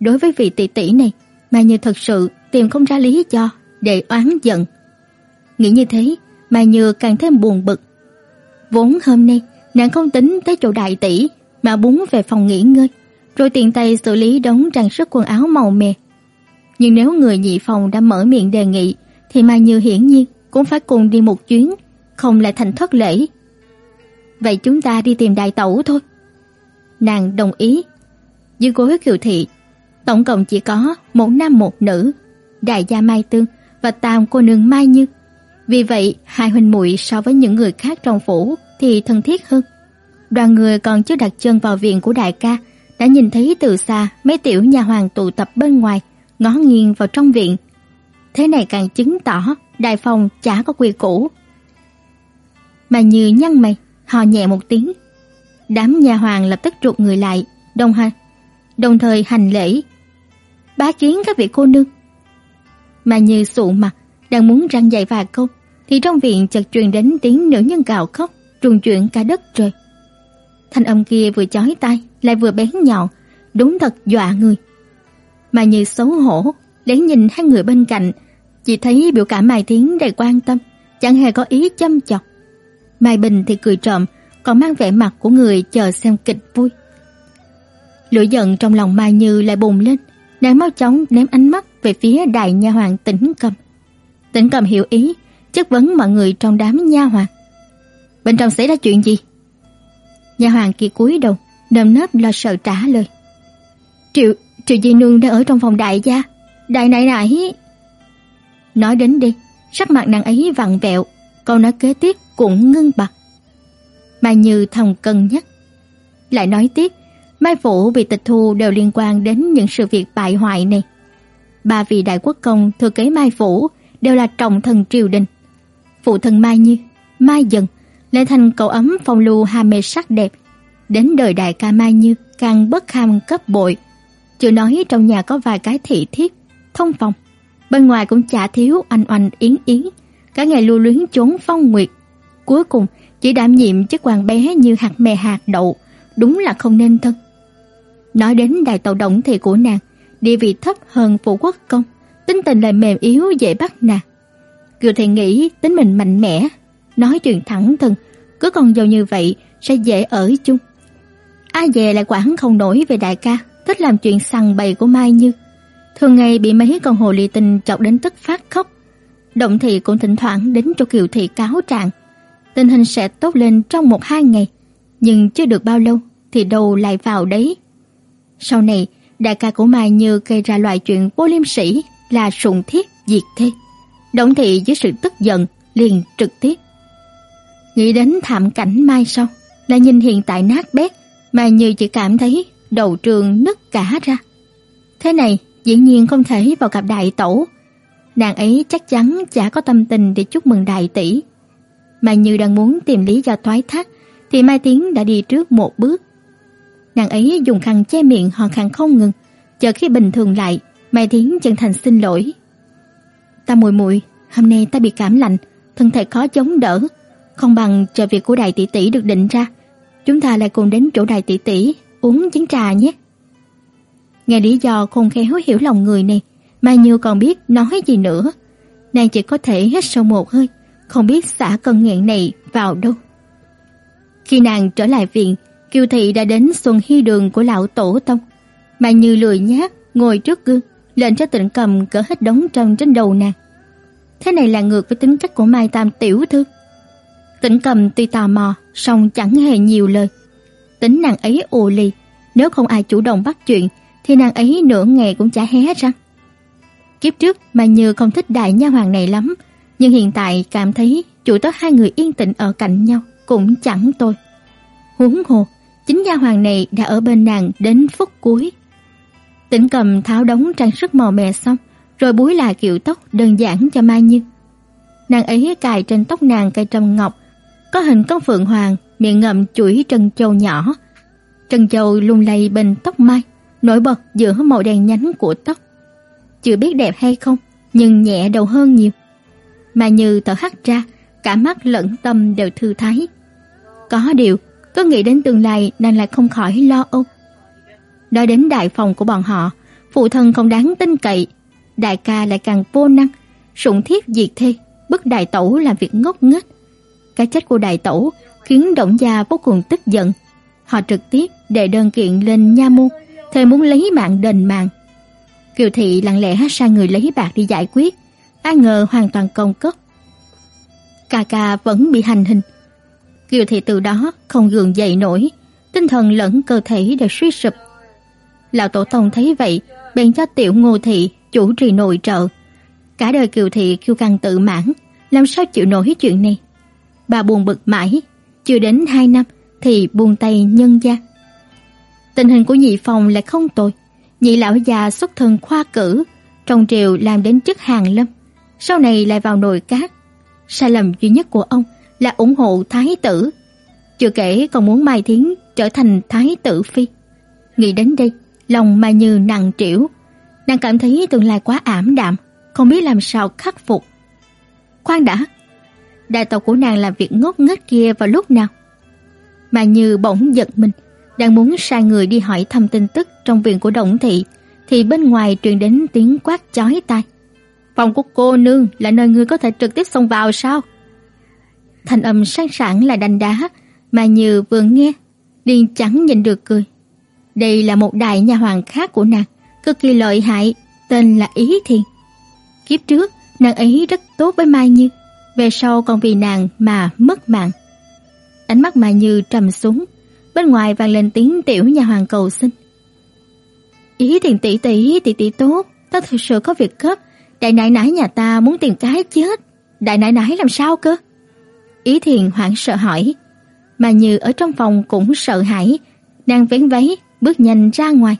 Đối với vị tỷ tỷ này, Mai Như thật sự tìm không ra lý do để oán giận. Nghĩ như thế, Mai Như càng thêm buồn bực. Vốn hôm nay, nàng không tính tới chỗ đại tỷ mà muốn về phòng nghỉ ngơi, rồi tiện tay xử lý đống trang sức quần áo màu mè. Nhưng nếu người nhị phòng đã mở miệng đề nghị, thì Mai Như hiển nhiên cũng phải cùng đi một chuyến, không lại thành thất lễ. Vậy chúng ta đi tìm đại tẩu thôi. Nàng đồng ý. Dưới gối kiều thị, tổng cộng chỉ có một nam một nữ, đại gia Mai Tương và tam cô nương Mai Như. Vì vậy, hai huynh muội so với những người khác trong phủ thì thân thiết hơn. Đoàn người còn chưa đặt chân vào viện của đại ca, đã nhìn thấy từ xa mấy tiểu nhà hoàng tụ tập bên ngoài, ngó nghiêng vào trong viện. Thế này càng chứng tỏ đại phòng chả có quy củ. Mà như nhăn mày, hò nhẹ một tiếng. Đám nhà hoàng lập tức rụt người lại, đồng hành, đồng thời hành lễ. Bá kiến các vị cô nương. Mà như sụ mặt, đang muốn răng dạy vài câu, thì trong viện chợt truyền đến tiếng nữ nhân gào khóc, trùng chuyển cả đất trời. Thanh âm kia vừa chói tai, lại vừa bén nhọn, đúng thật dọa người. Mà như xấu hổ, lén nhìn hai người bên cạnh, chỉ thấy biểu cảm Mai Thiến đầy quan tâm, chẳng hề có ý châm chọc. Mai Bình thì cười trộm, còn mang vẻ mặt của người chờ xem kịch vui. Lửa giận trong lòng Mai Như lại bùng lên, nàng mau chóng ném ánh mắt về phía đại nha hoàng Tĩnh Cầm. Tĩnh Cầm hiểu ý, chất vấn mọi người trong đám nha hoàng. Bên trong xảy ra chuyện gì? Nha hoàng kia cúi đầu, nơm nớp lo sợ trả lời. Triệu, Triệu Di Nương đang ở trong phòng đại gia. Đại nại nại. Nói đến đây, sắc mặt nàng ấy vặn vẹo, câu nói kế tiếp cũng ngưng bặt. Mai Như thầm cân nhắc. Lại nói tiếp, Mai Phủ bị tịch thu đều liên quan đến những sự việc bại hoại này. Ba vị đại quốc công thừa kế Mai Phủ đều là trọng thần triều đình. Phụ thân Mai Như, Mai Dần, lên thành cậu ấm phong lưu ham mê sắc đẹp. Đến đời đại ca Mai Như càng bất ham cấp bội. Chưa nói trong nhà có vài cái thị thiếp, thông phòng. Bên ngoài cũng chả thiếu anh oanh yến yến, cả ngày lưu luyến trốn phong nguyệt. Cuối cùng chỉ đảm nhiệm chức quan bé như hạt mè hạt đậu, đúng là không nên thân. Nói đến đại tàu động thì của nàng, địa vị thấp hơn phụ quốc công, tính tình lại mềm yếu dễ bắt nạt. Kiều Thị nghĩ tính mình mạnh mẽ, nói chuyện thẳng thừng, cứ còn giàu như vậy sẽ dễ ở chung. A dè lại quản không nổi về đại ca, thích làm chuyện sằng bậy của Mai Như. Thường ngày bị mấy con hồ ly tinh chọc đến tức phát khóc. Động thị cũng thỉnh thoảng đến cho Kiều Thị cáo trạng. Tình hình sẽ tốt lên trong một hai ngày, nhưng chưa được bao lâu thì đầu lại vào đấy. Sau này, đại ca của Mai Như gây ra loại chuyện vô liêm sỉ là sùng thiết diệt thê. Động thị với sự tức giận liền trực tiếp. Nghĩ đến thảm cảnh mai sau, lại nhìn hiện tại nát bét, mà như chỉ cảm thấy đầu trường nứt cả ra. Thế này dĩ nhiên không thể vào gặp đại tổ. Nàng ấy chắc chắn chả có tâm tình để chúc mừng đại tỷ. Mà như đang muốn tìm lý do thoái thác, thì Mai Tiến đã đi trước một bước. Nàng ấy dùng khăn che miệng hò khăn không ngừng, chờ khi bình thường lại, Mai Tiến chân thành xin lỗi. Ta muội muội, hôm nay ta bị cảm lạnh, thân thể khó chống đỡ, không bằng chờ việc của đại tỷ tỷ được định ra, chúng ta lại cùng đến chỗ đại tỷ tỷ uống chén trà nhé. Nghe lý do khôn khéo hiểu lòng người này, Mai Như còn biết nói gì nữa. Nàng chỉ có thể hít sâu một hơi, không biết xả cơn nghẹn này vào đâu. Khi nàng trở lại viện, Kiều Thị đã đến xuân hy đường của lão tổ tông. Mai Như lười nhác ngồi trước gương, lệnh cho tịnh cầm cỡ hết đống trần trên đầu nàng. Thế này là ngược với tính cách của Mai Tam tiểu thư. Tĩnh Cầm tuy tò mò, song chẳng hề nhiều lời. Tính nàng ấy ù lì, nếu không ai chủ động bắt chuyện thì nàng ấy nửa ngày cũng chả hé răng. Kiếp trước mà Như không thích đại nha hoàng này lắm, nhưng hiện tại cảm thấy chủ tớ hai người yên tĩnh ở cạnh nhau cũng chẳng tôi. Huống hồ, chính nha hoàng này đã ở bên nàng đến phút cuối. Tĩnh cầm tháo đống trang sức màu mè xong, rồi búi lại kiểu tóc đơn giản cho Mai Như. Nàng ấy cài trên tóc nàng cây trâm ngọc, có hình con phượng hoàng, miệng ngậm chuỗi trân châu nhỏ. Trân châu lung lay bên tóc Mai, nổi bật giữa màu đen nhánh của tóc. Chưa biết đẹp hay không, nhưng nhẹ đầu hơn nhiều. Mà như thở hắt ra, cả mắt lẫn tâm đều thư thái. Có điều, cứ nghĩ đến tương lai nàng lại không khỏi lo âu. Nói đến đại phòng của bọn họ, phụ thân không đáng tin cậy, đại ca lại càng vô năng, sủng thiết diệt thê, bức đại tẩu làm việc ngốc nghếch. Cái chết của đại tẩu khiến Động gia vô cùng tức giận. Họ trực tiếp đệ đơn kiện lên nha môn, thề muốn lấy mạng đền mạng. Kiều thị lặng lẽ sang người lấy bạc đi giải quyết, ai ngờ hoàn toàn công cốc. Ca ca vẫn bị hành hình. Kiều thị từ đó không gượng dậy nổi, tinh thần lẫn cơ thể đều suy sụp. Lão tổ tông thấy vậy, bèn cho tiểu Ngô thị chủ trì nội trợ. Cả đời Kiều thị kiêu căng tự mãn, làm sao chịu nổi chuyện này. Bà buồn bực mãi, chưa đến hai năm thì buông tay nhân gia. Tình hình của nhị phòng lại không tồi, nhị lão già xuất thân khoa cử, trong triều làm đến chức hàng lâm, sau này lại vào nội các. Sai lầm duy nhất của ông là ủng hộ thái tử, chưa kể còn muốn Mai Thiến trở thành thái tử phi. Nghĩ đến đây, lòng Mai Như nặng trĩu, nàng cảm thấy tương lai quá ảm đạm, không biết làm sao khắc phục. Khoan đã, đại tộc của nàng làm việc ngốc nghếch kia vào lúc nào? mà Như bỗng giật mình, đang muốn sai người đi hỏi thăm tin tức trong viện của Đổng thị thì bên ngoài truyền đến tiếng quát chói tai. "Phòng của cô nương là nơi ngươi có thể trực tiếp xông vào sao?" Thanh âm sang sảng là đanh đá, mà Như vừa nghe, liền chẳng nhìn được cười. Đây là một đại nha hoàng khác của nàng, cực kỳ lợi hại, tên là Ý Thiên. Kiếp trước, nàng ấy rất tốt với Mai Như, về sau còn vì nàng mà mất mạng. Ánh mắt mà Như trầm xuống, bên ngoài vang lên tiếng tiểu nhà hoàng cầu xin. Ý thiền tỷ tỷ, tỷ tỷ tốt, ta thực sự có việc gấp, đại nãi nãi nhà ta muốn tìm cái chết. Đại nãi nãi làm sao cơ? Ý Thiền hoảng sợ hỏi, mà Như ở trong phòng cũng sợ hãi, nàng vén váy, bước nhanh ra ngoài.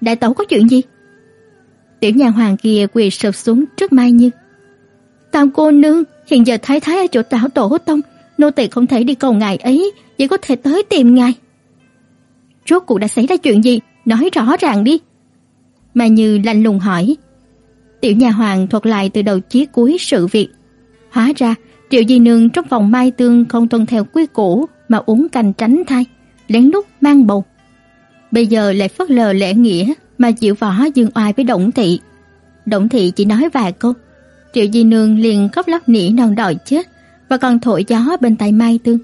Đại tẩu có chuyện gì? Tiểu nhà hoàng kia quỳ sụp xuống trước Mai Như. Tam cô nương, hiện giờ thái thái ở chỗ tảo tổ tông, nô tỳ không thể đi cầu ngài ấy, chỉ có thể tới tìm ngài. Rốt cuộc đã xảy ra chuyện gì? Nói rõ ràng đi. Mà Như lạnh lùng hỏi. Tiểu nhà hoàng thuật lại từ đầu chí cuối sự việc. Hóa ra, Triệu Di Nương trong phòng mai tương không tuân theo quy củ mà uống canh tránh thai, lén lút mang bầu. Bây giờ lại phớt lờ lễ nghĩa mà chịu võ dương oai với Động thị. Động thị chỉ nói vài câu, Triệu Di Nương liền khóc lóc nỉ non đòi chết và còn thổi gió bên tai Mai Tương.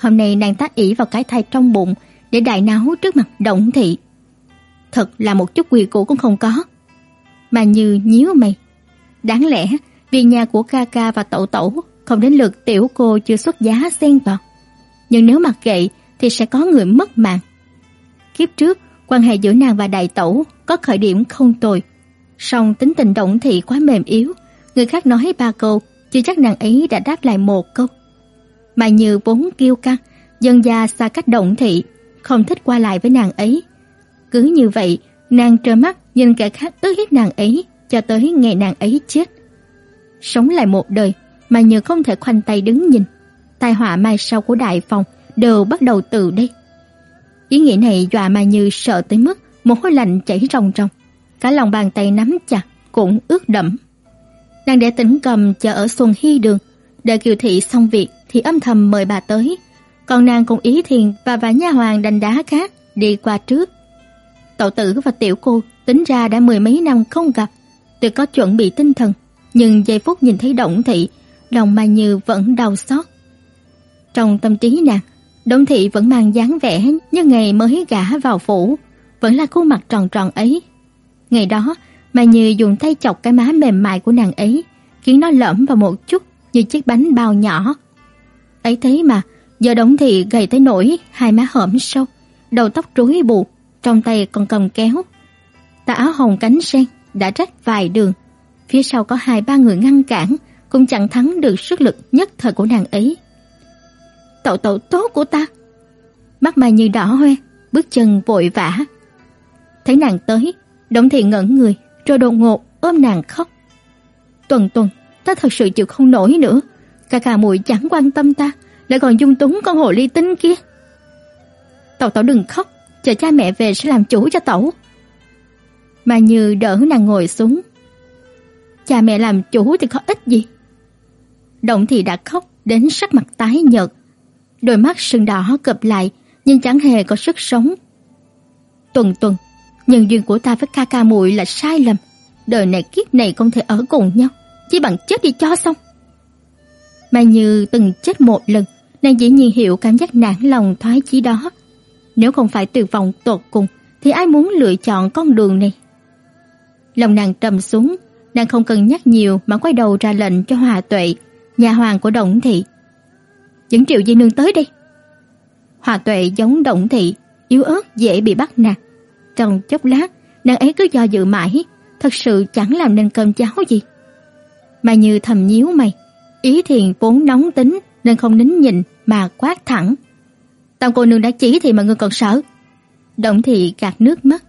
Hôm nay nàng tác ỷ vào cái thai trong bụng để đại náo trước mặt Động thị. Thật là một chút quy củ cũng không có. Mà như nhíu mày. Đáng lẽ vì nhà của ca ca và tẩu tẩu không đến lượt tiểu cô chưa xuất giá xen vào. Nhưng nếu mặc kệ thì sẽ có người mất mạng. Kiếp trước, quan hệ giữa nàng và đại tẩu có khởi điểm không tồi. Song tính tình động thị quá mềm yếu, người khác nói ba câu, chưa chắc nàng ấy đã đáp lại một câu. Mà như vốn kiêu căng, dân gia xa cách động thị, không thích qua lại với nàng ấy. Cứ như vậy, nàng trơ mắt nhìn kẻ khác ước hiếp nàng ấy cho tới ngày nàng ấy chết. Sống lại một đời, mà Như không thể khoanh tay đứng nhìn. Tai họa mai sau của đại phòng đều bắt đầu từ đây. Ý nghĩ này dọa Mai Như sợ tới mức một hơi lạnh chảy ròng ròng, cả lòng bàn tay nắm chặt cũng ướt đẫm. Nàng để tỉnh cầm chờ ở Xuân Hy đường, đợi Kiều thị xong việc thì âm thầm mời bà tới, còn nàng cùng Ý Thiền và vài nha hoàng đành đá khác đi qua trước. tậu tử và tiểu cô tính ra đã mười mấy năm không gặp, tuy có chuẩn bị tinh thần, nhưng giây phút nhìn thấy Động thị lòng mà Như vẫn đau xót. Trong tâm trí nàng, Động Thị vẫn mang dáng vẻ như ngày mới gả vào phủ, vẫn là khuôn mặt tròn tròn ấy. Ngày đó, mà Như dùng tay chọc cái má mềm mại của nàng ấy, khiến nó lõm vào một chút như chiếc bánh bao nhỏ. Ấy thế mà, giờ đống thì gầy tới nỗi hai má hõm sâu, đầu tóc rối bù, trong tay còn cầm kéo. Tà áo hồng cánh sen đã rách vài đường, phía sau có hai ba người ngăn cản, cũng chẳng thắng được sức lực nhất thời của nàng ấy. Tậu tậu tốt của ta. Mắt Mai Như đỏ hoe, bước chân vội vã. Thấy nàng tới, Đổng Thị ngẩn người, rồi đột ngột ôm nàng khóc. Tuần tuần, ta thật sự chịu không nổi nữa. Cả cả muội chẳng quan tâm ta, lại còn dung túng con hồ ly tinh kia. Tẩu tẩu đừng khóc, chờ cha mẹ về sẽ làm chủ cho tẩu. Mà Như đỡ nàng ngồi xuống. Cha mẹ làm chủ thì có ích gì? Động thì đã khóc đến sắc mặt tái nhợt, đôi mắt sưng đỏ cụp lại, nhưng chẳng hề có sức sống. Tuần tuần, nhân duyên của ta với ca ca muội là sai lầm, đời này kiếp này không thể ở cùng nhau, chỉ bằng chết đi cho xong. Mai như từng chết một lần, nàng dĩ nhiên hiểu cảm giác nản lòng thoái chí đó. Nếu không phải tuyệt vọng tột cùng, thì ai muốn lựa chọn con đường này? Lòng nàng trầm xuống, nàng không cần nhắc nhiều mà quay đầu ra lệnh cho Hòa Tuệ, nhà hoàng của Động thị. Dẫn Triệu Di nương tới đây. Hòa Tuệ giống Động thị, yếu ớt dễ bị bắt nạt. Trong chốc lát, nàng ấy cứ do dự mãi, thật sự chẳng làm nên cơm cháo gì. Mà như thầm nhíu mày, ý thiền vốn nóng tính nên không nín nhìn mà quát thẳng. Tam cô nương đã chỉ thì mà ngươi còn sợ. Động thị gạt nước mắt.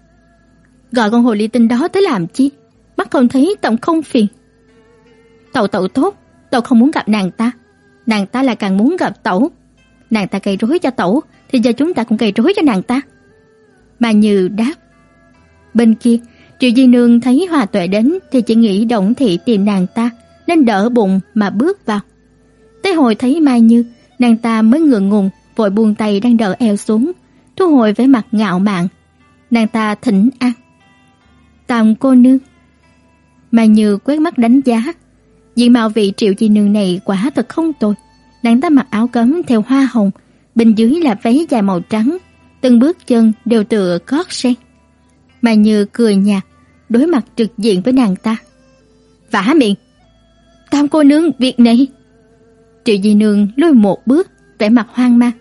Gọi con hồ ly tinh đó tới làm chi? Mắt không thấy tổng không phiền. Tẩu tẩu tốt, tẩu không muốn gặp nàng ta. Nàng ta là càng muốn gặp tẩu. Nàng ta gây rối cho tẩu, thì giờ chúng ta cũng gây rối cho nàng ta. Mà Như đáp. Bên kia, Triệu Di Nương thấy Hòa Tuệ đến thì chỉ nghĩ Động Thị tìm nàng ta, nên đỡ bụng mà bước vào. Tới hồi thấy Mai Như, nàng ta mới ngượng ngùng, vội buông tay đang đỡ eo xuống, thu hồi vẻ mặt ngạo mạn. Nàng ta thỉnh an. Tam cô nương. Mai Như quét mắt đánh giá. Diện mạo vị Triệu Di Nương này quả thật không tồi. Nàng ta mặc áo cấm theo hoa hồng, bên dưới là váy dài màu trắng, từng bước chân đều tựa cót sen. Mai Như cười nhạt, đối mặt trực diện với nàng ta. Vả miệng. Tam cô nương, việc này. Triệu Di Nương lùi một bước, vẻ mặt hoang mang.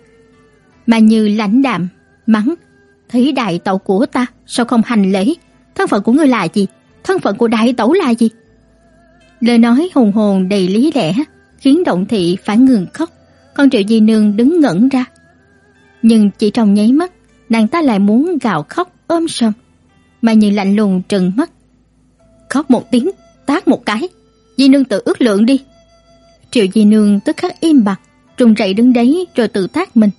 Mà như lãnh đạm, mắng, thấy đại tẩu của ta, sao không hành lễ? Thân phận của ngươi là gì? Thân phận của đại tẩu là gì? Lời nói hùng hồn đầy lý lẽ, khiến động thị phải ngừng khóc, con Triệu Di Nương đứng ngẩn ra. Nhưng chỉ trong nháy mắt, nàng ta lại muốn gào khóc ôm sầm, mà như lạnh lùng trừng mắt. Khóc một tiếng, tát một cái, Di Nương tự ước lượng đi. Triệu Di Nương tức khắc im bặt, trùng rậy đứng đấy rồi tự tác mình.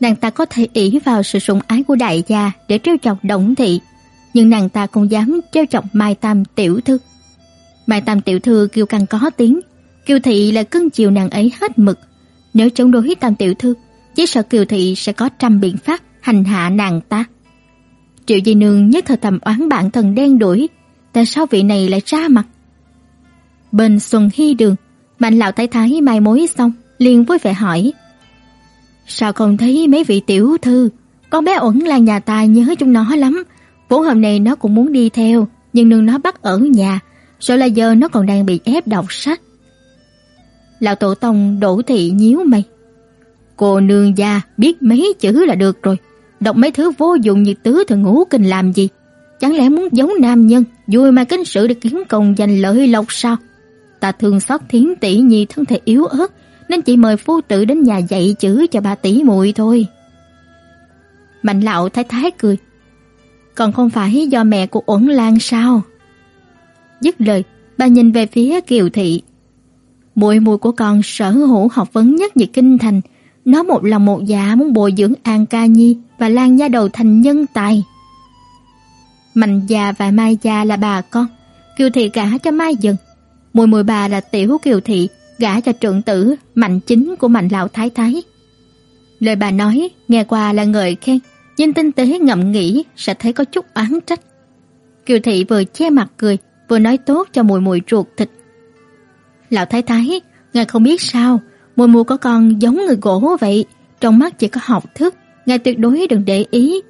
Nàng ta có thể ỷ vào sự sủng ái của đại gia để trêu chọc Đổng thị, nhưng nàng ta không dám trêu chọc Mai Tam tiểu thư. Mai Tam tiểu thư kêu căng có tiếng, Kiều thị là cưng chiều nàng ấy hết mực. Nếu chống đối Tam tiểu thư, chỉ sợ Kiều thị sẽ có trăm biện pháp hành hạ nàng ta. Triệu Di Nương nhất thời thầm oán bản thân đen đuổi, tại sao vị này lại ra mặt? Bên Xuân Hy Đường, Mạnh lão thái thái mai mối xong, liền vui vẻ hỏi: "Sao không thấy mấy vị tiểu thư? Con bé ẩn là nhà ta nhớ chúng nó lắm, vốn hôm nay nó cũng muốn đi theo, nhưng nương nó bắt ở nhà, sợ là giờ nó còn đang bị ép đọc sách." Lão tổ tông Đỗ thị nhíu mày. "Cô nương gia biết mấy chữ là được rồi, đọc mấy thứ vô dụng như tứ thần ngũ kinh làm gì? Chẳng lẽ muốn giống nam nhân, vui mà kinh sự để kiếm công giành lợi lộc sao?" ta thương xót thiến tỷ nhi thân thể yếu ớt, nên chỉ mời phu tử đến nhà dạy chữ cho bà tỷ muội thôi. Mạnh lão thái thái cười. Còn không phải do mẹ của Uẩn Lan sao? Dứt lời, bà nhìn về phía Kiều thị. Muội muội của con sở hữu học vấn nhất về kinh thành, nó một lòng một dạ muốn bồi dưỡng An Ca Nhi và Lan gia đầu thành nhân tài. Mạnh già và Mai già là bà con, Kiều thị gả cho Mai dần, Mùi mùi bà là tiểu kiều thị, gả cho trưởng tử mạnh chính của mạnh lão thái thái. Lời bà nói nghe qua là ngợi khen, nhưng tinh tế ngậm nghĩ sẽ thấy có chút oán trách. Kiều thị vừa che mặt cười, vừa nói tốt cho mùi mùi ruột thịt. Lão thái thái, ngài không biết sao, mùi mùi có con giống người gỗ vậy, trong mắt chỉ có học thức, ngài tuyệt đối đừng để ý.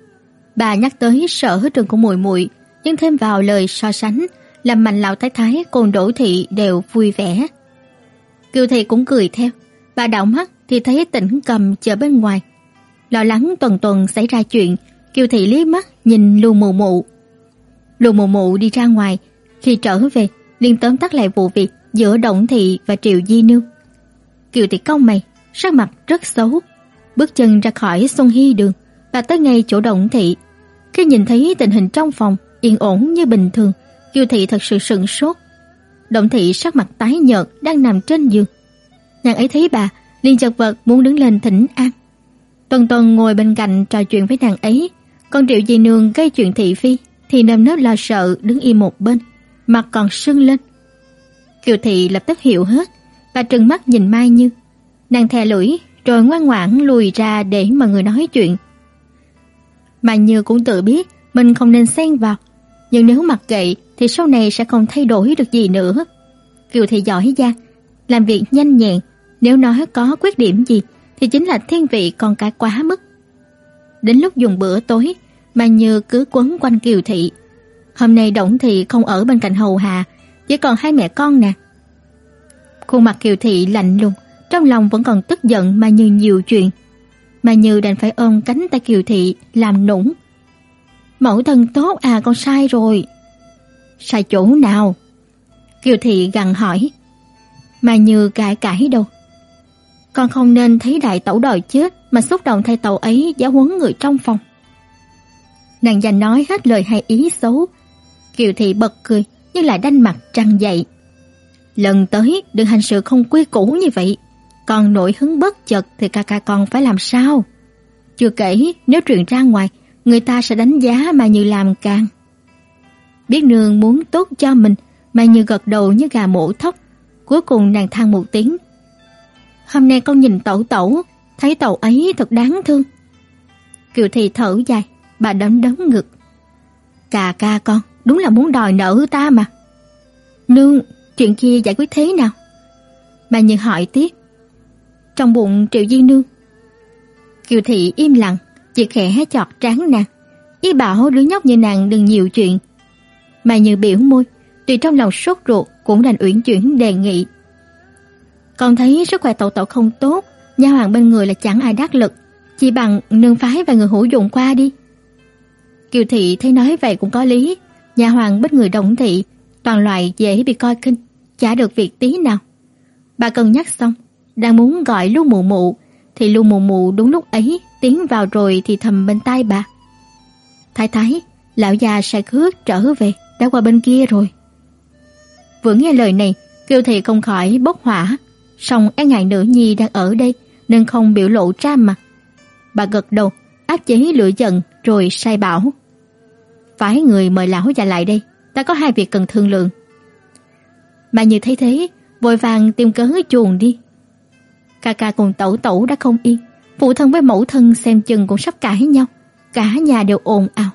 Bà nhắc tới sở trường của mùi mùi, nhưng thêm vào lời so sánh, làm mạnh lão thái thái cùng Đỗ thị đều vui vẻ. Kiều thị cũng cười theo, bà đảo mắt thì thấy Tỉnh Cầm chờ bên ngoài. Lo lắng tuần tuần xảy ra chuyện, Kiều Thị liếc mắt nhìn Lưu Mụ Mụ. Lưu Mụ Mụ đi ra ngoài, khi trở về liền tóm tắt lại vụ việc giữa Động Thị và Triệu Di Nương. Kiều Thị cau mày, sắc mặt rất xấu, bước chân ra khỏi Xuân Hy đường và tới ngay chỗ Động Thị. Khi nhìn thấy tình hình trong phòng yên ổn như bình thường, Kiều Thị thật sự sững sốt. Động Thị sắc mặt tái nhợt đang nằm trên giường. Nàng ấy thấy bà, liền chật vật muốn đứng lên thỉnh an. Tuần Tuần ngồi bên cạnh trò chuyện với nàng ấy, còn Triệu Di Nương gây chuyện thị phi thì nơm nớp lo sợ đứng im một bên, mặt còn sưng lên. Kiều Thị lập tức hiểu hết, và trừng mắt nhìn Mai Như. Nàng thè lưỡi rồi ngoan ngoãn lùi ra để mà người nói chuyện. Mai Như cũng tự biết mình không nên xen vào, nhưng nếu mặc kệ thì sau này sẽ không thay đổi được gì nữa. Kiều Thị giỏi giang, làm việc nhanh nhẹn, nếu nói có khuyết điểm gì thì chính là thiên vị còn cái quá mức. Đến lúc dùng bữa tối, Mai Như cứ quấn quanh Kiều Thị. Hôm nay Động Thị không ở bên cạnh hầu hạ, chỉ còn hai mẹ con nè. Khuôn mặt Kiều Thị lạnh lùng, trong lòng vẫn còn tức giận mà như nhiều chuyện. Mà như đành phải ôm cánh tay Kiều Thị làm nũng. Mẫu thân tốt à con sai rồi. Sai chỗ nào? Kiều Thị gằn hỏi. Mà như cãi cãi đâu. Con không nên thấy đại tẩu đòi chết mà xúc động thay tàu ấy giáo huấn người trong phòng. Nàng già nói hết lời hay ý xấu. Kiều Thị bật cười nhưng lại đanh mặt trăng dậy. Lần tới đừng hành sự không quy củ như vậy. Còn nổi hứng bất chợt thì ca ca con phải làm sao? Chưa kể nếu truyền ra ngoài, người ta sẽ đánh giá mà như làm càng. Biết nương muốn tốt cho mình, mà như gật đầu như gà mổ thóc. Cuối cùng nàng than một tiếng. Hôm nay con nhìn tẩu tẩu, thấy tẩu ấy thật đáng thương. Kiều Thị thở dài, bà đấm đấm ngực. Cà ca con, đúng là muốn đòi nợ ta mà. Nương, chuyện kia giải quyết thế nào? Mà như hỏi tiếp. Trong bụng Triệu Di Nương. Kiều Thị im lặng, chỉ khẽ chọt trán nàng. Ý bảo đứa nhóc như nàng đừng nhiều chuyện. Mà như biểu môi, tùy trong lòng sốt ruột cũng đành uyển chuyển đề nghị. Con thấy sức khỏe tẩu tẩu không tốt, nha hoàng bên người là chẳng ai đắc lực, chỉ bằng nương phái và người hữu dụng qua đi. Kiều thị thấy nói vậy cũng có lý, nhà hoàng bất người đồng thị, toàn loại dễ bị coi kinh, chả được việc tí nào. Bà cân nhắc xong, đang muốn gọi Lưu Mụ Mụ, thì Lưu Mụ Mụ đúng lúc ấy tiến vào rồi thì thầm bên tai bà. Thái thái, lão già sai khước trở về, đã qua bên kia rồi. Vừa nghe lời này, Kiều thị không khỏi bốc hỏa, song e ngại nữ nhi đang ở đây nên không biểu lộ ra mặt. Bà gật đầu, áp chế lửa giận rồi sai bảo. Phái người mời lão già lại đây, ta có hai việc cần thương lượng. Mà như thấy thế, vội vàng tìm cớ chuồn đi. Ca ca cùng tẩu tẩu đã không yên, phụ thân với mẫu thân xem chừng cũng sắp cãi nhau, cả nhà đều ồn ào.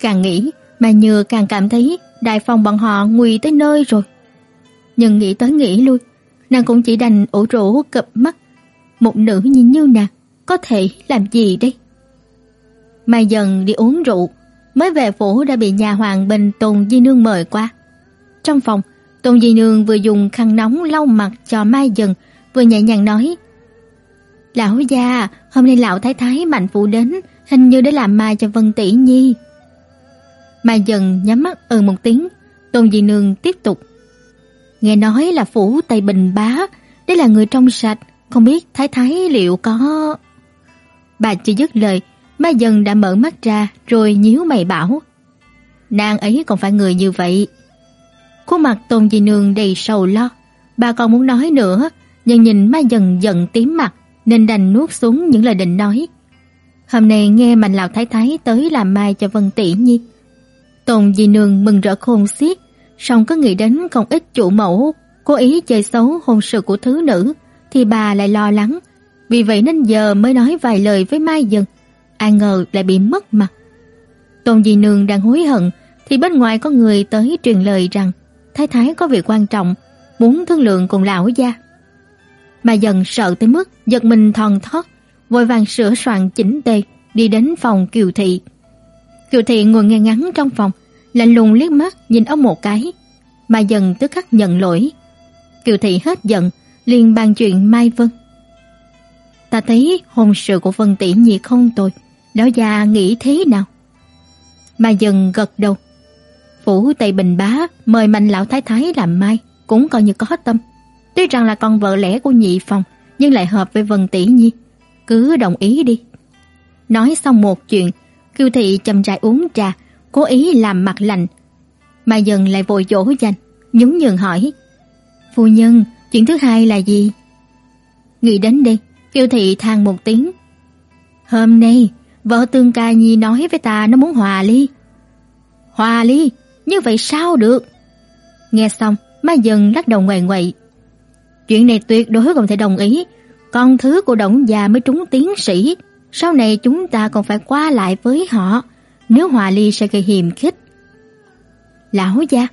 Càng nghĩ, mà Như càng cảm thấy đại phòng bọn họ nguy tới nơi rồi. Nhưng nghĩ tới nghĩ lui, nàng cũng chỉ đành ủ rũ cập mắt. Một nữ nhìn như nàng, có thể làm gì đây? Mai dần đi uống rượu, mới về phủ đã bị nhà hoàng Bình Tùng Di Nương mời qua. Trong phòng, Tôn Di Nương vừa dùng khăn nóng lau mặt cho Mai dần, vừa nhẹ nhàng nói: "Lão gia, hôm nay lão thái thái mạnh phụ đến, hình như để làm mai cho Vân tỷ nhi." Mai dần nhắm mắt ừ một tiếng, Tôn Di Nương tiếp tục: "Nghe nói là phủ Tây Bình bá, đây là người trong sạch, không biết thái thái liệu có..." Bà chưa dứt lời, Mai dần đã mở mắt ra rồi nhíu mày bảo: "Nàng ấy còn phải người như vậy." Khuôn mặt Tôn Di Nương đầy sầu lo, bà còn muốn nói nữa, nhưng nhìn Mai dần giận tím mặt nên đành nuốt xuống những lời định nói. Hôm nay nghe Mạnh lão thái thái tới làm mai cho Vân tỷ nhi. Tôn Di Nương mừng rỡ khôn xiết, song có nghĩ đến không ít chủ mẫu cố ý chơi xấu hôn sự của thứ nữ thì bà lại lo lắng, vì vậy nên giờ mới nói vài lời với Mai Dần. Ai ngờ lại bị mất mặt. Tôn Di Nương đang hối hận thì bên ngoài có người tới truyền lời rằng thái thái có việc quan trọng, muốn thương lượng cùng lão gia. Mà dần sợ tới mức giật mình thon thót, vội vàng sửa soạn chỉnh tề, đi đến phòng Kiều thị. Kiều thị ngồi nghe ngắn trong phòng, lạnh lùng liếc mắt nhìn ông một cái, mà dần tức khắc nhận lỗi. Kiều thị hết giận, liền bàn chuyện Mai Vân. ta thấy hôn sự của Vân Tỷ Nhi không tồi, lão già nghĩ thế nào? Mà dần gật đầu. Phủ Tây Bình Bá mời mạnh lão thái thái làm mai, cũng coi như có tâm. Tuy rằng là con vợ lẽ của nhị phòng, nhưng lại hợp với Vân Tỷ Nhi, cứ đồng ý đi. Nói xong một chuyện, Kiều thị chậm rãi uống trà, cố ý làm mặt lạnh. Mà dần lại vội dỗ dành, nhún nhường hỏi: "Phu nhân, chuyện thứ hai là gì?" Nghĩ đến đây, Kiều thị than một tiếng. "Hôm nay, vợ Tương Ca Nhi nói với ta nó muốn hòa ly." "Hòa ly? Như vậy sao được?" Nghe xong, ma dần lắc đầu ngoại ngoậy. Chuyện này tuyệt đối không thể đồng ý, con thứ của Đổng già mới trúng tiến sĩ, sau này chúng ta còn phải qua lại với họ, nếu hòa ly sẽ gây hiềm khích. Lão gia,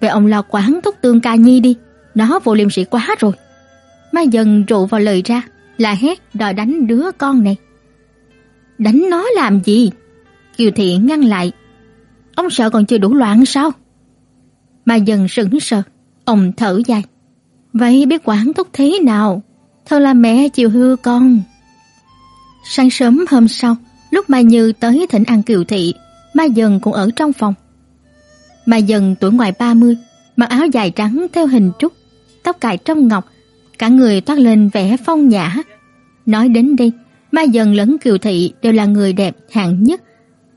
vậy ông lo quán thúc tương ca nhi đi, nó vô liêm sĩ quá rồi. ma dần trụ vào lời ra, là hét đòi đánh đứa con này. Đánh nó làm gì? Kiều Thiện ngăn lại. Ông sợ còn chưa đủ loạn sao? Mà dần sững sờ, ông thở dài. Vậy biết quản thúc thế nào? Thật là mẹ chiều hư con. Sáng sớm hôm sau, lúc Mai Như tới thỉnh ăn kiều thị, Mai Dần cũng ở trong phòng. Mai Dần tuổi ngoài 30, mặc áo dài trắng theo hình trúc, tóc cài trong ngọc, cả người toát lên vẻ phong nhã. Nói đến đây, Mai Dần lẫn Kiều Thị đều là người đẹp hạng nhất.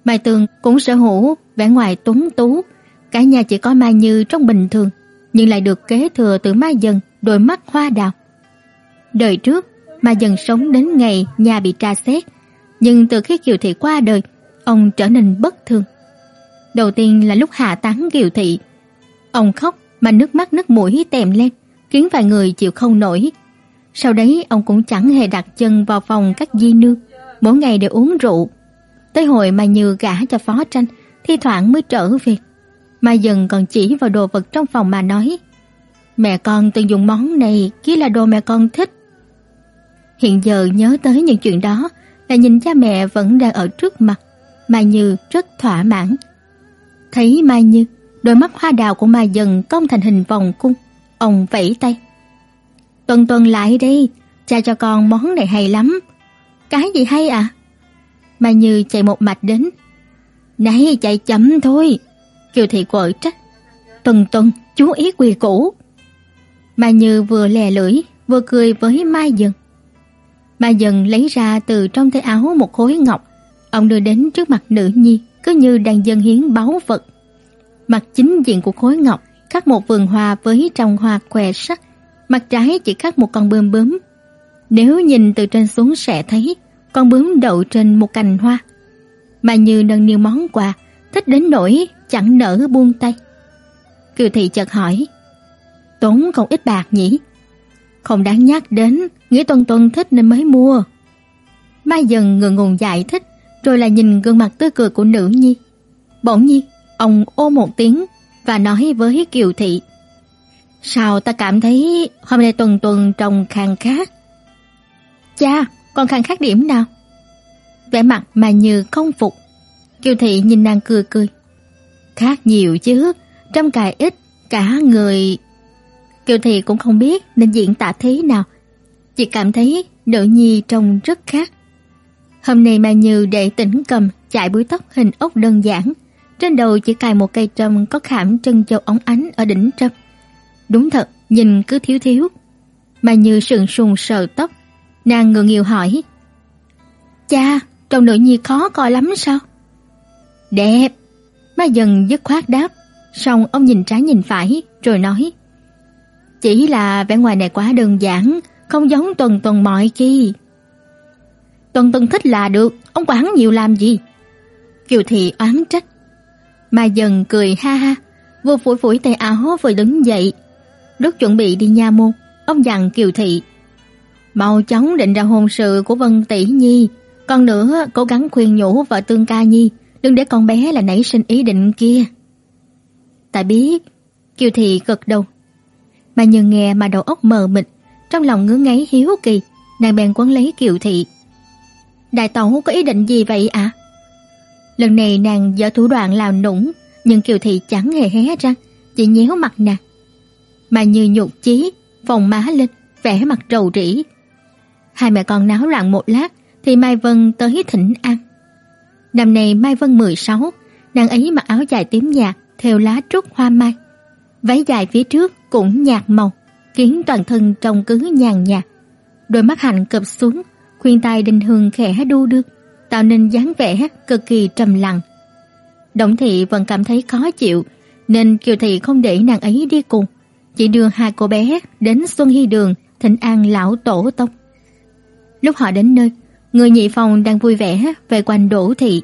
Mai Tường cũng sở hữu vẻ ngoài tuấn tú, cả nhà chỉ có Mai Như trong bình thường, nhưng lại được kế thừa từ Mai Dần đôi mắt hoa đào. Đời trước, Mai Dần sống đến ngày nhà bị tra xét, nhưng từ khi Kiều Thị qua đời, ông trở nên bất thường. Đầu tiên là lúc hạ táng Kiều Thị. Ông khóc mà nước mắt nước mũi tèm lên, khiến vài người chịu không nổi. Sau đấy ông cũng chẳng hề đặt chân vào phòng các di nương, mỗi ngày đều uống rượu. Tới hồi mà Như gả cho phó tranh, thi thoảng mới trở về. Mai dần còn chỉ vào đồ vật trong phòng mà nói, Mẹ con từng dùng món này kia là đồ mẹ con thích. Hiện giờ nhớ tới những chuyện đó, Là nhìn cha mẹ vẫn đang ở trước mặt, Mai Như rất thỏa mãn. Thấy Mai Như, Đôi mắt hoa đào của Mai dần cong thành hình vòng cung, Ông vẫy tay. Tuần tuần lại đi Cha cho con món này hay lắm. Cái gì hay à? Mai Như chạy một mạch đến nãy chạy chậm thôi Kiều thị quở trách. Tuần tuần, chú ý quỳ cũ. Mai Như vừa lè lưỡi, vừa cười với Mai Dần. Mai Dần lấy ra từ trong tay áo một khối ngọc. Ông đưa đến trước mặt nữ nhi, cứ như đang dâng hiến báu vật. Mặt chính diện của khối ngọc khắc một vườn hoa với trong hoa què sắc, mặt trái chỉ khắc một con bướm bướm. Nếu nhìn từ trên xuống sẽ thấy con bướm đậu trên một cành hoa mà Như nâng niu món quà, thích đến nỗi chẳng nỡ buông tay. Kiều thị chợt hỏi, tốn không ít bạc nhỉ? Không đáng nhắc đến, nghĩ tuần tuần thích nên mới mua. Mai dần ngượng ngùng giải thích, rồi lại nhìn gương mặt tươi cười của nữ nhi. Bỗng nhiên, ông ô một tiếng và nói với Kiều thị, Sao ta cảm thấy hôm nay tuần tuần trông khang khác? Cha, con khang khác điểm nào? Vẻ mặt mà như không phục. Kiều thị nhìn nàng cười cười. Khác nhiều chứ, trăm cài ít, cả người... Kiều Thị cũng không biết nên diễn tả thế nào, chỉ cảm thấy nữ nhi trông rất khác. Hôm nay mà Như để tỉnh cầm chạy búi tóc hình ốc đơn giản, trên đầu chỉ cài một cây trâm có khảm chân châu ống ánh ở đỉnh trâm. Đúng thật, nhìn cứ thiếu thiếu. mà Như sừng sùng sờ tóc, nàng ngượng nghịu hỏi: "Cha, trông nữ nhi khó coi lắm sao?" "Đẹp." Má dần dứt khoát đáp, xong ông nhìn trái nhìn phải rồi nói: "Chỉ là vẻ ngoài này quá đơn giản, không giống tuần tuần mọi khi." Tuần tuần thích là được, ông quản nhiều làm gì? Kiều thị oán trách. Mà dần cười ha ha, vừa phủi phủi tay áo vừa đứng dậy. Lúc chuẩn bị đi nha môn, ông dặn Kiều thị: "Mau chóng định ra hôn sự của Vân tỷ nhi, còn nữa cố gắng khuyên nhủ vợ Tương Ca nhi đừng để con bé là nảy sinh ý định kia. tại biết, Kiều Thị gật đầu. Mà như nghe mà đầu óc mờ mịt, trong lòng ngứa ngáy hiếu kỳ, nàng bèn quấn lấy Kiều Thị. Đại tẩu có ý định gì vậy ạ? Lần này nàng dở thủ đoạn làm nũng, nhưng Kiều Thị chẳng hề hé răng, chỉ nhéo mặt nàng. Mà như nhục chí, phòng má lên, vẻ mặt rầu rĩ. Hai mẹ con náo loạn một lát thì Mai Vân tới thỉnh an. Năm nay Mai Vân 16, nàng ấy mặc áo dài tím nhạt theo lá trúc hoa mai. Váy dài phía trước cũng nhạt màu, khiến toàn thân trông cứ nhàn nhạt. Đôi mắt hạnh cụp xuống, khuyên tai đình hương khẽ đu đưa, tạo nên dáng vẻ cực kỳ trầm lặng. Đổng thị vẫn cảm thấy khó chịu, nên Kiều thị không để nàng ấy đi cùng, chỉ đưa hai cô bé đến Xuân Hy Đường thỉnh an lão tổ tông. Lúc họ đến nơi, người nhị phòng đang vui vẻ về quanh Đỗ thị.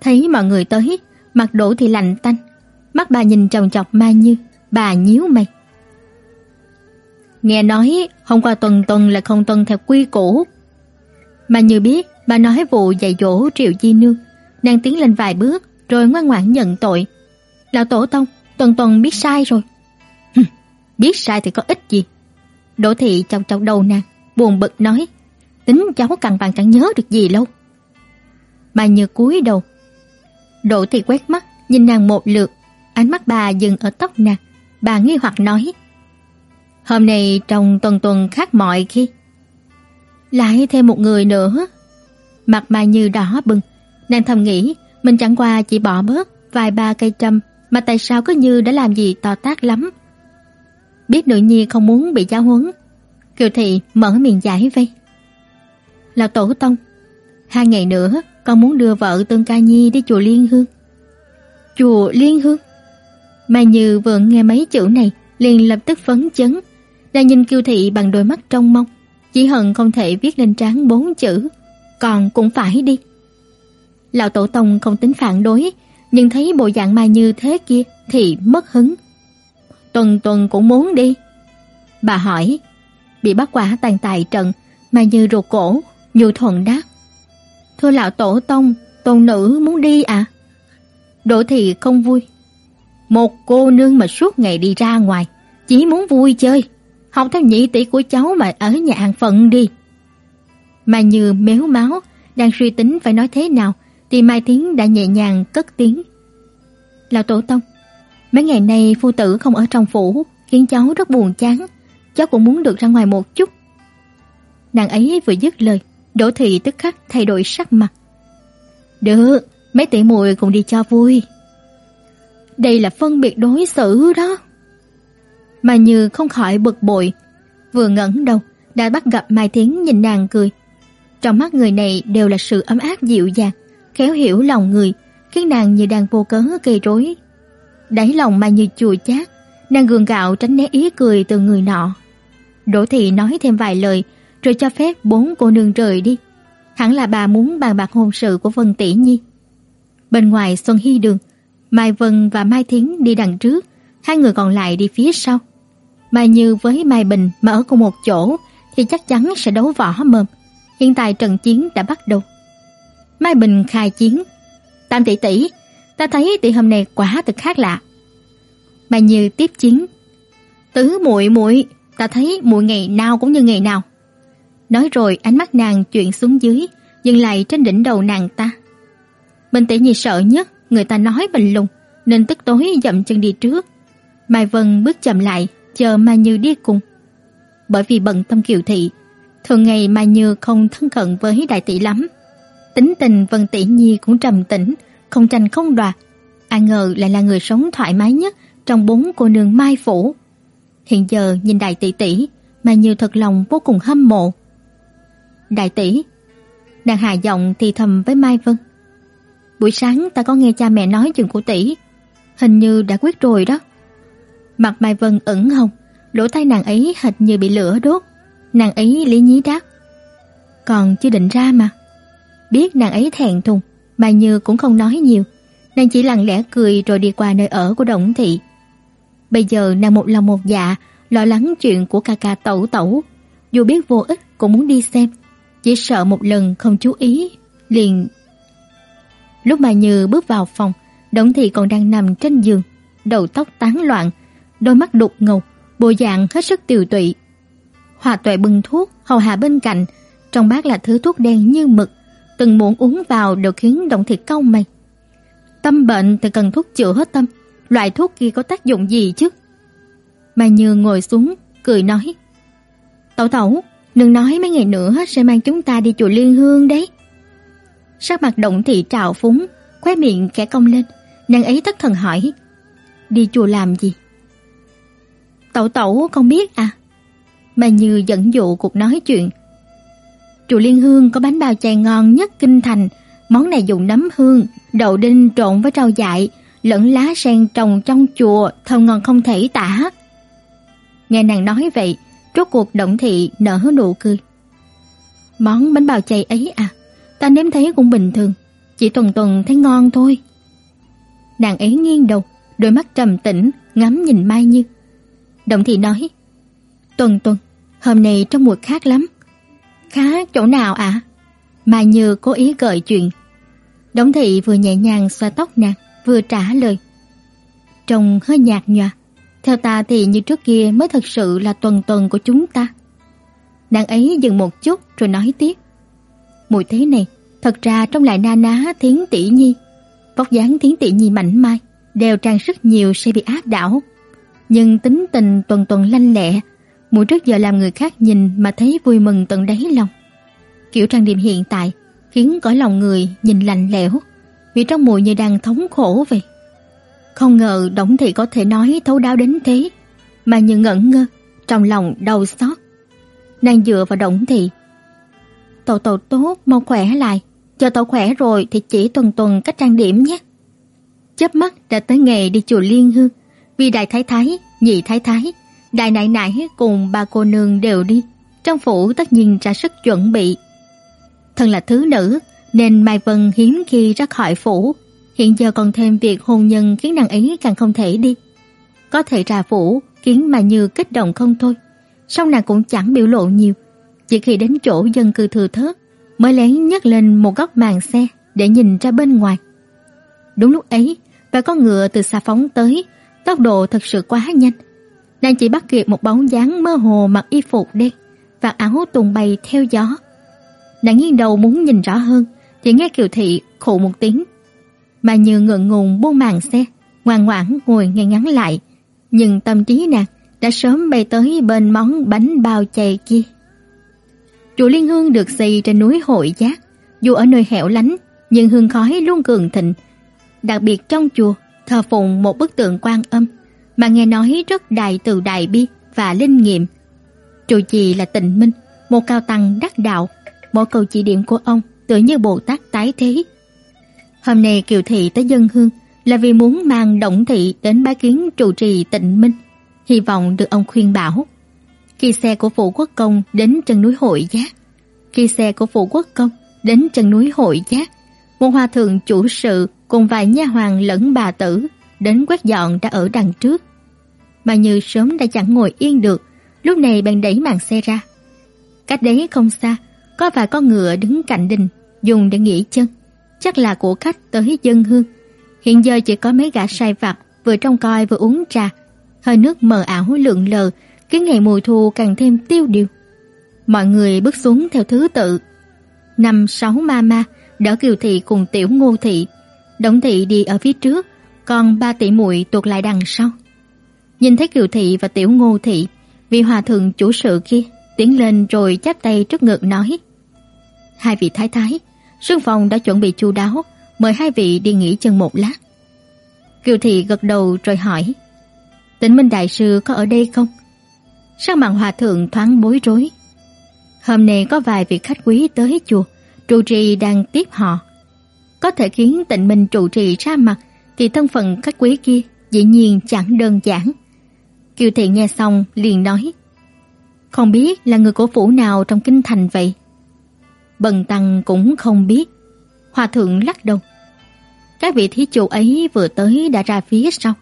Thấy mọi người tới, mặt Đỗ thị lạnh tanh, mắt bà nhìn chòng chọc Mai Như, bà nhíu mày. Nghe nói hôm qua tuần tuần là không tuân theo quy củ. Mà như biết, bà nói vụ dạy dỗ Triệu Chi Nương, nàng tiến lên vài bước rồi ngoan ngoãn nhận tội. Lão tổ tông, tuần tuần biết sai rồi. biết sai thì có ích gì? Đỗ thị chọc chọc đầu nàng, buồn bực nói, tính cháu càng vàng chẳng nhớ được gì lâu. bà như cúi đầu. Đỗ thị quét mắt, nhìn nàng một lượt, ánh mắt bà dừng ở tóc nàng, bà nghi hoặc nói: "Hôm nay trong tuần tuần khác mọi khi." Lại thêm một người nữa. Mặt bà Như đỏ bừng, nàng thầm nghĩ, mình chẳng qua chỉ bỏ bớt vài ba cây trăm, mà tại sao cứ như đã làm gì to tát lắm. Biết nữ nhi không muốn bị giáo huấn, Kiều thị mở miệng giải vây. Là tổ tông, hai ngày nữa con muốn đưa vợ Tương Ca Nhi đi chùa Liên Hương. Chùa Liên Hương? Mai Như vừa nghe mấy chữ này, liền lập tức phấn chấn, đang nhìn Kiều thị bằng đôi mắt trong mong, chỉ hận không thể viết lên trán bốn chữ, còn cũng phải đi. Lão tổ tông không tính phản đối, nhưng thấy bộ dạng Mai Như thế kia thì mất hứng. Tuần tuần cũng muốn đi. Bà hỏi, bị bắt quả tàn tài trận, Mai Như ruột cổ, Nhu thuận đáp. Thưa lão tổ tông, tôn nữ muốn đi à? Đỗ thị không vui. Một cô nương mà suốt ngày đi ra ngoài, chỉ muốn vui chơi, học theo nhị tỷ của cháu mà ở nhà an phận đi. Mà như méo máu, đang suy tính phải nói thế nào, thì Mai Tiến đã nhẹ nhàng cất tiếng. Lão tổ tông, mấy ngày nay phu tử không ở trong phủ, khiến cháu rất buồn chán, cháu cũng muốn được ra ngoài một chút. Nàng ấy vừa dứt lời, Đỗ Thị tức khắc thay đổi sắc mặt. Được, mấy tỷ muội cùng đi cho vui. Đây là phân biệt đối xử đó. Mà Như không khỏi bực bội, vừa ngẩng đầu đã bắt gặp Mai Thiến nhìn nàng cười. Trong mắt người này đều là sự ấm áp dịu dàng, khéo hiểu lòng người, khiến nàng như đang vô cớ gây rối. Đáy lòng Mai Như chua chát, nàng gượng gạo tránh né ý cười từ người nọ. Đỗ Thị nói thêm vài lời, rồi cho phép bốn cô nương rời đi. Hẳn là bà muốn bàn bạc hôn sự của Vân Tỷ Nhi. Bên ngoài Xuân Hy Đường, Mai Vân và Mai Thiến đi đằng trước, hai người còn lại đi phía sau. Mai Như với Mai Bình mà ở cùng một chỗ thì chắc chắn sẽ đấu võ mồm. Hiện tại trận chiến đã bắt đầu. Mai Bình khai chiến. Tam tỷ tỷ, ta thấy tỷ hôm nay quá thật khác lạ. Mai Như tiếp chiến. Tứ muội muội, ta thấy muội ngày nào cũng như ngày nào. Nói rồi ánh mắt nàng chuyển xuống dưới, dừng lại trên đỉnh đầu nàng ta. Bình tỷ nhi sợ nhất người ta nói bình lùng, nên tức tối dậm chân đi trước. Mai Vân bước chậm lại, chờ Mai Như đi cùng. Bởi vì bận tâm kiều thị, thường ngày Mai Như không thân cận với đại tỷ lắm. Tính tình Vân tỷ nhi cũng trầm tĩnh, không tranh không đoạt. Ai ngờ lại là người sống thoải mái nhất trong bốn cô nương Mai phủ. Hiện giờ nhìn đại tỷ tỷ, Mai Như thật lòng vô cùng hâm mộ. Đại tỷ, nàng hạ giọng thì thầm với Mai Vân. Buổi sáng ta có nghe cha mẹ nói chuyện của tỷ, hình như đã quyết rồi đó. Mặt Mai Vân ửng hồng, lỗ tai nàng ấy hệt như bị lửa đốt. Nàng ấy lý nhí đáp. Còn chưa định ra mà. Biết nàng ấy thẹn thùng, Mai Như cũng không nói nhiều. Nàng chỉ lặng lẽ cười rồi đi qua nơi ở của Đổng Thị. Bây giờ nàng một lòng một dạ, lo lắng chuyện của ca ca tẩu tẩu. Dù biết vô ích cũng muốn đi xem. Chỉ sợ một lần không chú ý, liền... Lúc Mai Như bước vào phòng, Đổng Thị còn đang nằm trên giường, đầu tóc tán loạn, đôi mắt đục ngầu, bộ dạng hết sức tiều tụy. Hòa tuệ bưng thuốc, hầu hạ bên cạnh, trong bát là thứ thuốc đen như mực, từng muỗng uống vào đều khiến Đổng Thị cau mày. Tâm bệnh thì cần thuốc chữa hết tâm, loại thuốc kia có tác dụng gì chứ? Mai Như ngồi xuống, cười nói: "Tẩu tẩu, nương nói mấy ngày nữa sẽ mang chúng ta đi chùa Liên Hương đấy. Sắc mặt động thị trào phúng, khóe miệng kẻ cong lên, nàng ấy thất thần hỏi, đi chùa làm gì? Tẩu tẩu không biết à? Mà như dẫn dụ cuộc nói chuyện. Chùa Liên Hương có bánh bao chay ngon nhất kinh thành, món này dùng nấm hương, đậu đinh trộn với rau dại, lẫn lá sen trồng trong chùa, thơm ngon không thể tả. Nghe nàng nói vậy, rốt cuộc động thị nở nụ cười. Món bánh bao chay ấy à, ta nếm thấy cũng bình thường, chỉ tuần tuần thấy ngon thôi. Nàng ấy nghiêng đầu, đôi mắt trầm tĩnh ngắm nhìn Mai Như. Động thị nói: "Tuần Tuần, hôm nay trong mùa khác lắm." "Khác chỗ nào ạ?" À? Mai Như cố ý gợi chuyện. Động thị vừa nhẹ nhàng xoa tóc nàng, vừa trả lời. Trông hơi nhạt nhòa. Theo ta thì như trước kia mới thật sự là tuần tuần của chúng ta. Nàng ấy dừng một chút rồi nói tiếp. Mùi thế này, thật ra trong lại na ná thiến tỷ nhi. Vóc dáng thiến tỷ nhi mảnh mai, đều trang sức nhiều sẽ bị áp đảo. Nhưng tính tình tuần tuần lanh lẹ, mùi trước giờ làm người khác nhìn mà thấy vui mừng tận đáy lòng. Kiểu trang điểm hiện tại khiến cõi lòng người nhìn lạnh lẽo, vì trong mùi như đang thống khổ vậy. Không ngờ Đổng Thị có thể nói thấu đáo đến thế, mà như ngẩn ngơ, trong lòng đau xót. Nàng dựa vào Đổng Thị. Tàu tàu tốt, mau khỏe lại, chờ tàu khỏe rồi thì chỉ tuần tuần cách trang điểm nhé. Chớp mắt đã tới ngày đi chùa Liên Hương, vì đại thái thái, nhị thái thái, đại nại nại cùng ba cô nương đều đi. Trong phủ tất nhiên ra sức chuẩn bị. Thân là thứ nữ, nên Mai Vân hiếm khi ra khỏi phủ, hiện giờ còn thêm việc hôn nhân khiến nàng ấy càng không thể đi. Có thể ra phủ khiến mà Như kích động không thôi, song nàng cũng chẳng biểu lộ nhiều, chỉ khi đến chỗ dân cư thừa thớt mới lén nhấc lên một góc màn xe để nhìn ra bên ngoài. Đúng lúc ấy, và con ngựa từ xa phóng tới, tốc độ thật sự quá nhanh. Nàng chỉ bắt kịp một bóng dáng mơ hồ mặc y phục đen và áo tung bay theo gió. Nàng nghiêng đầu muốn nhìn rõ hơn, thì nghe Kiều Thị khụ một tiếng. Mà như ngượng ngùng buông màn xe, ngoan ngoãn ngồi ngay ngắn lại, nhưng tâm trí nàng đã sớm bay tới bên món bánh bao chay kia. Chùa Liên Hương được xây trên núi Hội Giác, dù ở nơi hẻo lánh, nhưng hương khói luôn cường thịnh. Đặc biệt trong chùa thờ phụng một bức tượng quan âm mà nghe nói rất đại từ đại bi và linh nghiệm. Trụ trì là Tịnh Minh, một cao tăng đắc đạo, mỗi câu chỉ điểm của ông tựa như Bồ Tát tái thế. Hôm nay Kiều Thị tới dân hương là vì muốn mang Động Thị đến bái kiến trụ trì tịnh minh, hy vọng được ông khuyên bảo. Khi xe của phụ quốc công đến chân núi Hội Giác, khi xe của phụ quốc công đến chân núi Hội Giác, một hòa thượng chủ sự cùng vài nha hoàng lẫn bà tử đến quét dọn đã ở đằng trước. Mà như sớm đã chẳng ngồi yên được, lúc này bèn đẩy màn xe ra. Cách đấy không xa, có vài con ngựa đứng cạnh đình, dùng để nghỉ chân. Chắc là của khách tới dân hương. Hiện giờ chỉ có mấy gã sai vặt vừa trông coi vừa uống trà. Hơi nước mờ ảo lượn lờ, khiến ngày mùa thu càng thêm tiêu điều. Mọi người bước xuống theo thứ tự. Năm sáu ma ma đỡ Kiều thị cùng Tiểu Ngô thị, Đổng thị đi ở phía trước, còn ba tỷ muội tuột lại đằng sau. Nhìn thấy Kiều thị và Tiểu Ngô thị, vị hòa thượng chủ sự kia tiến lên rồi chắp tay trước ngực nói: "Hai vị thái thái, Sương phòng đã chuẩn bị chu đáo, mời hai vị đi nghỉ chân một lát." Kiều thị gật đầu rồi hỏi: "Tĩnh Minh đại sư có ở đây không?" Sao mặt hòa thượng thoáng bối rối. Hôm nay có vài vị khách quý tới chùa, trụ trì đang tiếp họ. Có thể khiến Tịnh Minh trụ trì ra mặt thì thân phận khách quý kia dĩ nhiên chẳng đơn giản. Kiều thị nghe xong liền nói: "Không biết là người của phủ nào trong kinh thành vậy?" Bần tăng cũng không biết. Hòa thượng lắc đầu. Các vị thí chủ ấy vừa tới đã ra phía sau.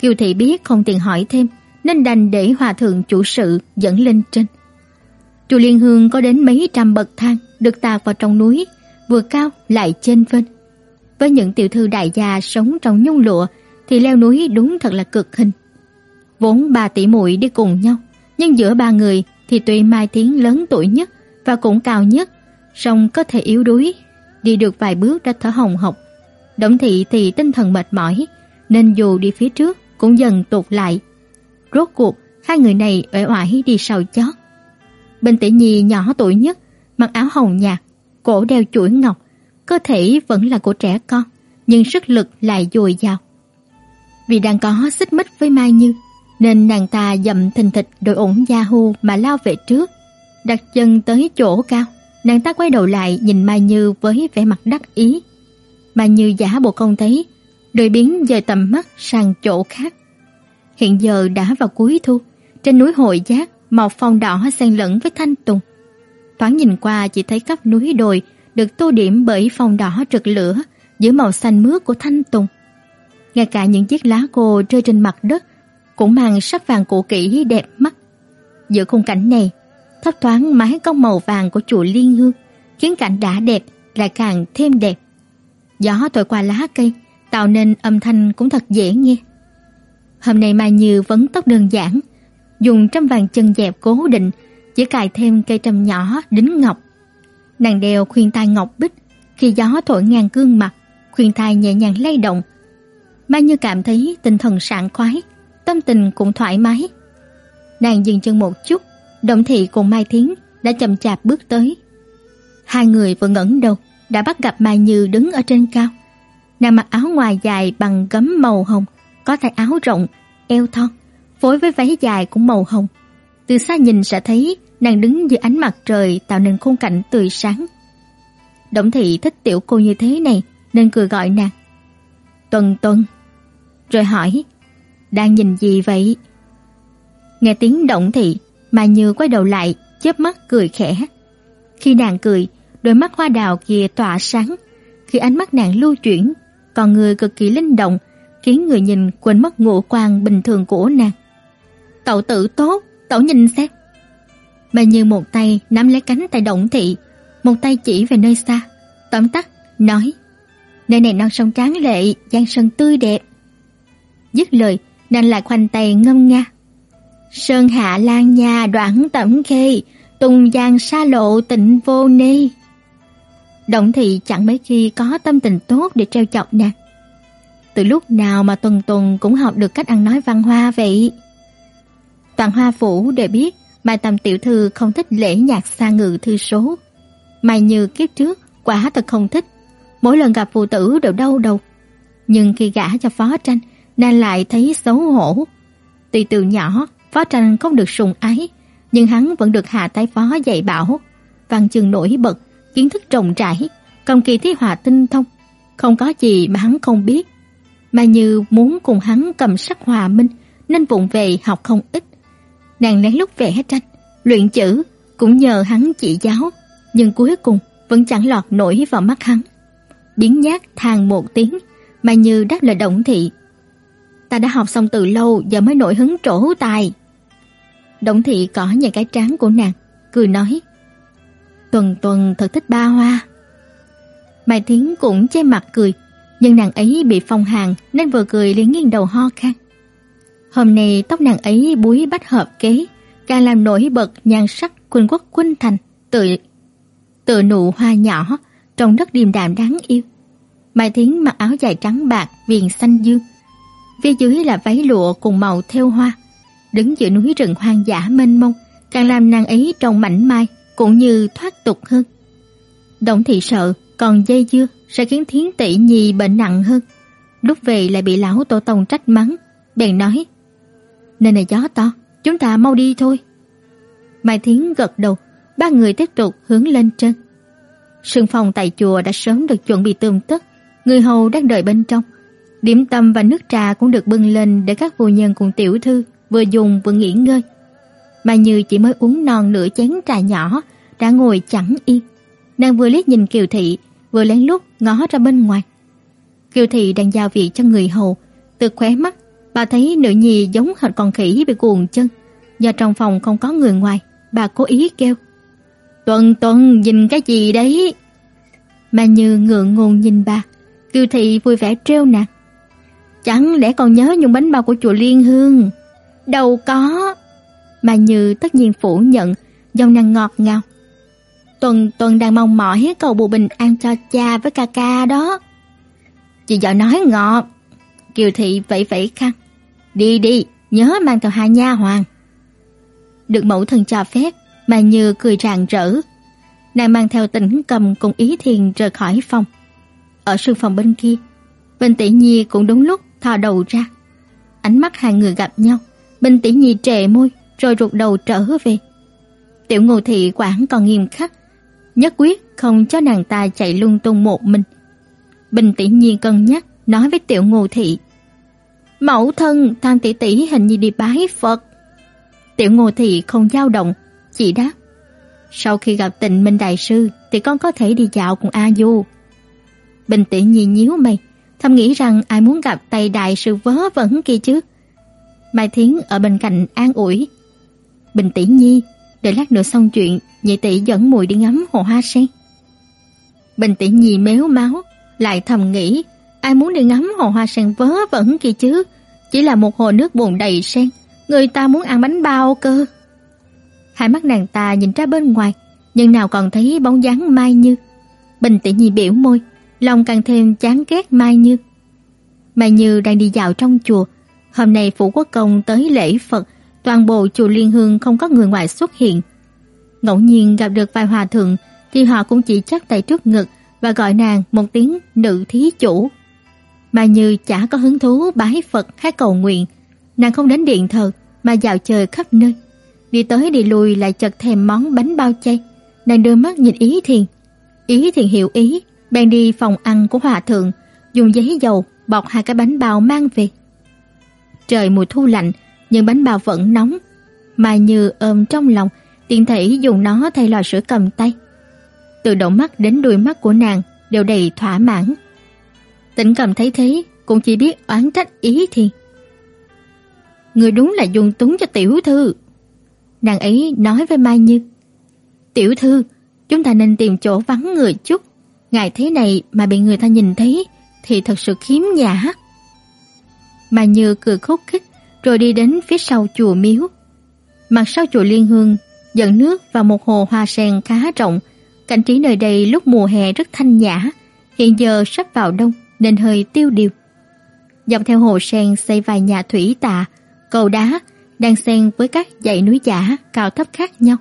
Kiều thị biết không tiện hỏi thêm, nên đành để hòa thượng chủ sự dẫn lên trên. Chùa Liên Hương có đến mấy trăm bậc thang được tạc vào trong núi, vừa cao lại trên vân Với những tiểu thư đại gia sống trong nhung lụa thì leo núi đúng thật là cực hình. Vốn ba tỷ muội đi cùng nhau, nhưng giữa ba người thì tuy Mai Tiến lớn tuổi nhất và cũng cao nhất, song có thể yếu đuối, đi được vài bước đã thở hồng hộc. Đổng thị thì tinh thần mệt mỏi, nên dù đi phía trước cũng dần tụt lại. Rốt cuộc, hai người này uể oải đi sau chót. Bên tỷ nhi nhỏ tuổi nhất, mặc áo hồng nhạt, cổ đeo chuỗi ngọc, cơ thể vẫn là của trẻ con, nhưng sức lực lại dồi dào. Vì đang có xích mích với Mai Như, nên nàng ta dậm thình thịch đội ủng gia hu mà lao về trước, đặt chân tới chỗ cao. Nàng ta quay đầu lại nhìn Mai Như với vẻ mặt đắc ý. Mai Như giả bộ không thấy, rồi biến dời tầm mắt sang chỗ khác. Hiện giờ đã vào cuối thu, trên núi Hội Giác, màu phong đỏ xen lẫn với thanh tùng. Thoáng nhìn qua chỉ thấy các núi đồi được tô điểm bởi phong đỏ rực lửa giữa màu xanh mướt của thanh tùng. Ngay cả những chiếc lá khô rơi trên mặt đất cũng mang sắc vàng cổ kỹ đẹp mắt. Giữa khung cảnh này, thấp thoáng mái cong màu vàng của chùa Liên Hương, khiến cảnh đã đẹp lại càng thêm đẹp. Gió thổi qua lá cây, tạo nên âm thanh cũng thật dễ nghe. Hôm nay Mai Như vẫn tóc đơn giản, dùng trăm vàng chân dẹp cố định, chỉ cài thêm cây trâm nhỏ đính ngọc. Nàng đeo khuyên tai ngọc bích, khi gió thổi ngang gương mặt, khuyên tai nhẹ nhàng lay động. Mai Như cảm thấy tinh thần sảng khoái, tâm tình cũng thoải mái. Nàng dừng chân một chút, Động Thị cùng Mai Thiến đã chậm chạp bước tới. Hai người vừa ngẩng đầu đã bắt gặp Mai Như đứng ở trên cao. Nàng mặc áo ngoài dài bằng gấm màu hồng, có tay áo rộng, eo thon, phối với váy dài cũng màu hồng. Từ xa nhìn sẽ thấy nàng đứng dưới ánh mặt trời tạo nên khung cảnh tươi sáng. Động Thị thích tiểu cô như thế này nên cười gọi nàng. Tuần Tuần. Rồi hỏi, đang nhìn gì vậy? Nghe tiếng Động Thị, mà Như quay đầu lại, chớp mắt cười khẽ. Khi nàng cười, đôi mắt hoa đào kia tỏa sáng. Khi ánh mắt nàng lưu chuyển, còn người cực kỳ linh động, khiến người nhìn quên mất ngũ quan bình thường của nàng. tẩu tử tốt, tẩu nhìn xem. Mà như một tay nắm lấy cánh tay động thị, một tay chỉ về nơi xa. Tóm tắt, nói, nơi này non sông tráng lệ, giang sơn tươi đẹp. Dứt lời, nàng lại khoanh tay ngâm nga. Sơn hạ lan nhà đoạn tẩm khê, tùng giang xa lộ tịnh vô ni. Động thị chẳng mấy khi có tâm tình tốt để treo chọc nè. Từ lúc nào mà Tuần Tuần cũng học được cách ăn nói văn hoa vậy? Toàn hoa phủ đều biết Mai Tâm tiểu thư không thích lễ nhạc xa ngự thư số. Mai như kiếp trước quả thật không thích. Mỗi lần gặp phụ tử đều đau đầu. Nhưng khi gả cho phó tranh, nàng lại thấy xấu hổ. Tuy từ nhỏ, phó tranh không được sùng ái, nhưng hắn vẫn được hạ Thái phó dạy bảo. Văn chương nổi bật, kiến thức rộng rãi, công kỳ thi hòa tinh thông. Không có gì mà hắn không biết mà như muốn cùng hắn cầm sắc hòa minh nên vụng về học không ít. Nàng lén lút vẽ tranh, luyện chữ cũng nhờ hắn chỉ giáo, nhưng cuối cùng vẫn chẳng lọt nổi vào mắt hắn. Biến nhát than một tiếng, mà như đáp lời động thị. Ta đã học xong từ lâu giờ mới nổi hứng trổ tài. Động thị cỏ nhẹ cái trán của nàng, cười nói. Tuần tuần thật thích ba hoa. Mai Thiến cũng che mặt cười, nhưng nàng ấy bị phong hàn nên vừa cười liền nghiêng đầu ho khan. Hôm nay tóc nàng ấy búi bách hợp kế, càng làm nổi bật nhan sắc quân quốc quân thành, tự tự nụ hoa nhỏ, trông rất điềm đạm đáng yêu. Mai Thiến mặc áo dài trắng bạc viền xanh dương, phía dưới là váy lụa cùng màu theo hoa, đứng giữa núi rừng hoang dã mênh mông, càng làm nàng ấy trông mảnh mai cũng như thoát tục hơn. Động thị sợ còn dây dưa sẽ khiến Thiến tỷ nhi bệnh nặng hơn. Lúc về lại bị lão tổ tông trách mắng, bèn nói: "Nơi này gió to, chúng ta mau đi thôi." Mai Thiến gật đầu, ba người tiếp tục hướng lên trên. Sương phòng tại chùa đã sớm được chuẩn bị tươm tất, người hầu đang đợi bên trong. Điểm tâm và nước trà cũng được bưng lên để các phu nhân cùng tiểu thư vừa dùng vừa nghỉ ngơi. Mà Như chỉ mới uống non nửa chén trà nhỏ, đã ngồi chẳng yên. Nàng vừa liếc nhìn Kiều thị, vừa lén lút ngó ra bên ngoài. Kiều thị đang giao việc cho người hầu, từ khóe mắt, bà thấy nữ nhi giống hệt con khỉ bị cuồng chân. Do trong phòng không có người ngoài, bà cố ý kêu: "Tuần Tuần, nhìn cái gì đấy?" Mà Như ngượng ngùng nhìn bà, Kiều thị vui vẻ trêu nàng. "Chẳng lẽ còn nhớ nhung bánh bao của chùa Liên Hương?" "Đâu có." Mà Như tất nhiên phủ nhận, giọng nàng ngọt ngào. Tuần Tuần đang mong mỏi cầu bù bình an cho cha với ca ca đó. Chị vợ nói ngọt. Kiều thị vẫy vẫy khăn. Đi đi, nhớ mang theo hai nha hoàng. Được mẫu thân cho phép, Mà Như cười rạng rỡ. Nàng mang theo tỉnh cầm cùng ý thiền rời khỏi phòng. Ở sương phòng bên kia, Bình Tỷ Nhi cũng đúng lúc thò đầu ra. Ánh mắt hai người gặp nhau, Bình Tỷ Nhi trệ môi rồi rụt đầu trở về. Tiểu Ngô thị quản còn nghiêm khắc, nhất quyết không cho nàng ta chạy lung tung một mình. Bình Tỷ Nhi cân nhắc nói với Tiểu Ngô thị: "Mẫu thân, Tam tỷ tỷ hình như đi bái Phật." Tiểu Ngô thị không dao động, chỉ đáp: "Sau khi gặp Tịnh Minh đại sư thì con có thể đi dạo cùng A Du." Bình Tỷ Nhi nhíu mày, thầm nghĩ rằng ai muốn gặp tay đại sư vớ vẩn kia chứ. Mai Thiến ở bên cạnh an ủi. Bình tỷ nhi, để lát nữa xong chuyện, nhị tỷ dẫn mùi đi ngắm hồ hoa sen. Bình tỷ nhi méo máu, lại thầm nghĩ, ai muốn đi ngắm hồ hoa sen vớ vẩn kia chứ, chỉ là một hồ nước buồn đầy sen, người ta muốn ăn bánh bao cơ. Hai mắt nàng ta nhìn ra bên ngoài, nhưng nào còn thấy bóng dáng Mai Như. Bình tỷ nhi biểu môi, lòng càng thêm chán ghét Mai Như. Mai Như đang đi dạo trong chùa, hôm nay phủ quốc công tới lễ Phật, toàn bộ chùa Liên Hương không có người ngoài xuất hiện. Ngẫu nhiên gặp được vài hòa thượng thì họ cũng chỉ chắc tay trước ngực và gọi nàng một tiếng nữ thí chủ. Mà Như chả có hứng thú bái Phật hay cầu nguyện, nàng không đến điện thờ mà dạo chơi khắp nơi. Đi tới đi lui lại chợt thèm món bánh bao chay, nàng đưa mắt nhìn Ý Thiền. Ý Thiền hiểu ý, bèn đi phòng ăn của hòa thượng, dùng giấy dầu bọc hai cái bánh bao mang về. Trời mùa thu lạnh, nhưng bánh bao vẫn nóng. Mai Như ôm trong lòng, tiện thể dùng nó thay lò sữa cầm tay. Từ đầu mắt đến đuôi mắt của nàng đều đầy thỏa mãn. Tĩnh cầm thấy thế, cũng chỉ biết oán trách ý thì. Người đúng là dùng túng cho tiểu thư. Nàng ấy nói với Mai Như. Tiểu thư, chúng ta nên tìm chỗ vắng người chút. Ngày thế này mà bị người ta nhìn thấy thì thật sự khiếm nhã. Mà Như cười khúc khích rồi đi đến phía sau chùa miếu. Mặt sau chùa Liên Hương dẫn nước vào một hồ hoa sen khá rộng. Cảnh trí nơi đây lúc mùa hè rất thanh nhã, hiện giờ sắp vào đông nên hơi tiêu điều. Dọc theo hồ sen xây vài nhà thủy tạ, cầu đá đang xen với các dãy núi giả cao thấp khác nhau.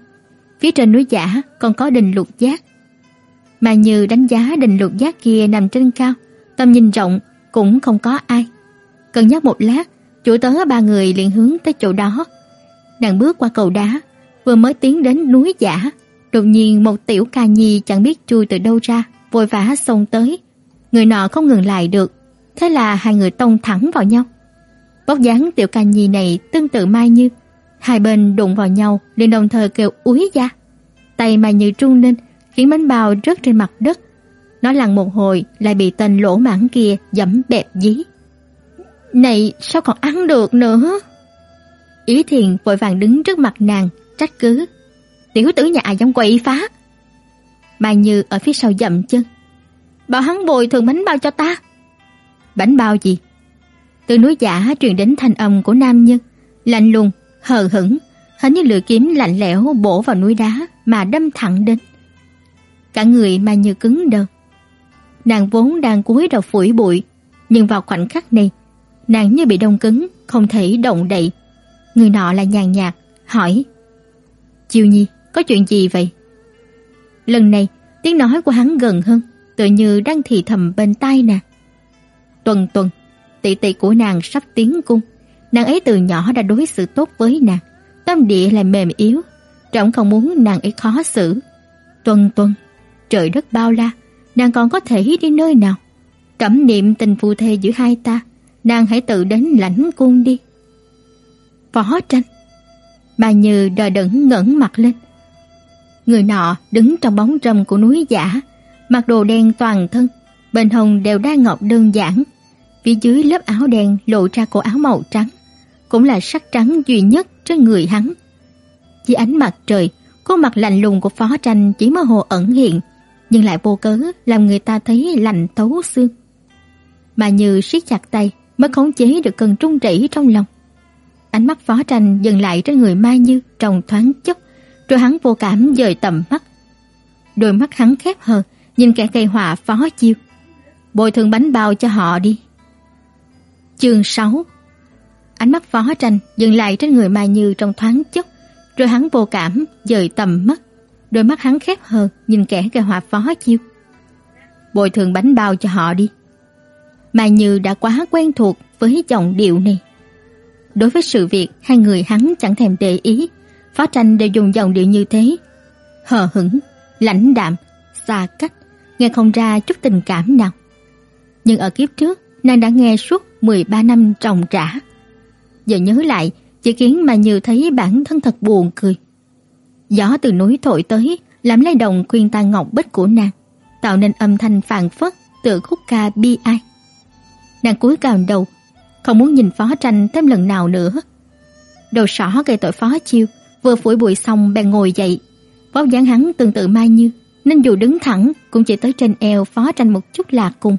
Phía trên núi giả còn có đình lục giác. Mà như đánh giá đình lục giác kia nằm trên cao, tầm nhìn rộng cũng không có ai. Cân nhắc một lát, chủ tớ ba người liền hướng tới chỗ đó. Nàng bước qua cầu đá, vừa mới tiến đến núi giả, đột nhiên một tiểu ca nhi chẳng biết chui từ đâu ra, vội vã xông tới. Người nọ không ngừng lại được, thế là hai người tông thẳng vào nhau. Bóc dáng tiểu ca nhi này tương tự Mai Như, hai bên đụng vào nhau liền đồng thời kêu úi da. Tay Mai Như trung lên, khiến bánh bao rớt trên mặt đất. Nó lăn một hồi lại bị tên lỗ mãng kia dẫm bẹp dí. Này sao còn ăn được nữa? Ý thiền vội vàng đứng trước mặt nàng, trách cứ. Tiểu tử nhà ai giống quậy phá. Mai Như ở phía sau dậm chân. Bảo hắn bồi thường bánh bao cho ta. Bánh bao gì? Từ núi giả truyền đến thanh âm của nam nhân, lạnh lùng, hờ hững, hình như lưỡi kiếm lạnh lẽo bổ vào núi đá mà đâm thẳng đến. Cả người Mai Như cứng đờ. Nàng vốn đang cúi đầu phủi bụi, nhưng vào khoảnh khắc này, nàng như bị đông cứng, không thể động đậy. Người nọ là nhàn nhạt, hỏi: "Chiêu Nhi, có chuyện gì vậy?" Lần này, tiếng nói của hắn gần hơn, tựa như đang thì thầm bên tai nàng. Tuần Tuần, tỷ tỷ của nàng sắp tiến cung, nàng ấy từ nhỏ đã đối xử tốt với nàng, tâm địa lại mềm yếu, trọng không muốn nàng ấy khó xử. Tuần Tuần, trời đất bao la, nàng còn có thể đi nơi nào? cẩm niệm tình phu thê giữa hai ta, nàng hãy tự đến lãnh cung đi. Phó tranh. Bà Như đờ đẫn ngẩng mặt lên. Người nọ đứng trong bóng râm của núi giả, mặc đồ đen toàn thân, bên hông đều đai ngọc đơn giản. Phía dưới lớp áo đen lộ ra cổ áo màu trắng, cũng là sắc trắng duy nhất trên người hắn. Dưới ánh mặt trời, khuôn mặt lạnh lùng của phó tranh chỉ mơ hồ ẩn hiện, nhưng lại vô cớ làm người ta thấy lạnh tấu xương. Mà Như siết chặt tay, mới khống chế được cơn trung rẩy trong lòng. Ánh mắt phó tranh dừng lại trên người Mai Như trong thoáng chốc, rồi hắn vô cảm dời tầm mắt. Đôi mắt hắn khép hờ, nhìn kẻ gây họa phó chiêu. Bồi thường bánh bao cho họ đi. Chương 6 Ánh mắt phó tranh dừng lại trên người Mai Như trong thoáng chốc, Rồi hắn vô cảm, dời tầm mắt, đôi mắt hắn khép hờ nhìn kẻ gây họa phó chiêu. Bồi thường bánh bao cho họ đi mà Như đã quá quen thuộc với giọng điệu này. Đối với sự việc hai người hắn chẳng thèm để ý, Phó Tranh đều dùng giọng điệu như thế, hờ hững, lãnh đạm, xa cách, nghe không ra chút tình cảm nào. Nhưng ở kiếp trước, nàng đã nghe suốt 13 năm ròng trả. Giờ nhớ lại, chỉ khiến mà Như thấy bản thân thật buồn cười. Gió từ núi thổi tới, làm lay động khuyên tai ngọc bích của nàng, tạo nên âm thanh phàn phất tựa khúc ca bi ai. Nàng cúi cào đầu, không muốn nhìn phó tranh thêm lần nào nữa. Đầu sỏ gây tội phó chiêu, vừa phủi bụi xong bèn ngồi dậy. Vóc dáng hắn tương tự Mai Như, nên dù đứng thẳng cũng chỉ tới trên eo phó tranh một chút là cùng.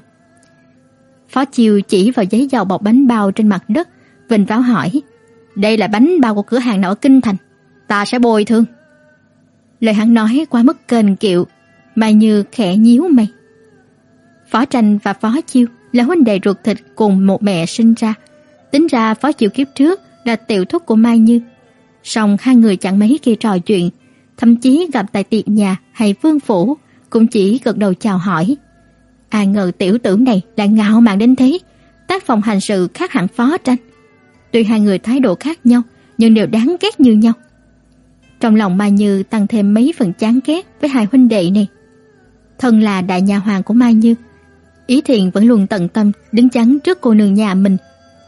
Phó chiêu chỉ vào giấy dầu bọc bánh bao trên mặt đất, vịnh váo hỏi: "Đây là bánh bao của cửa hàng nào ở kinh thành, ta sẽ bồi thường." Lời hắn nói quá mức kênh kiệu, Mai Như khẽ nhíu mày. Phó Tranh và Phó Chiêu là huynh đệ ruột thịt cùng một mẹ sinh ra. Tính ra Phó chiều kiếp trước là tiểu thúc của Mai Như. Song hai người chẳng mấy khi trò chuyện, thậm chí gặp tại tiệc nhà hay vương phủ cũng chỉ gật đầu chào hỏi. Ai ngờ tiểu tử này lại ngạo mạn đến thế, tác phong hành sự khác hẳn Phó Tranh. Tuy hai người thái độ khác nhau, nhưng đều đáng ghét như nhau. Trong lòng Mai Như tăng thêm mấy phần chán ghét với hai huynh đệ này. Thân là đại nhà hoàng của Mai Như, Ý Thiện vẫn luôn tận tâm đứng chắn trước cô nương nhà mình.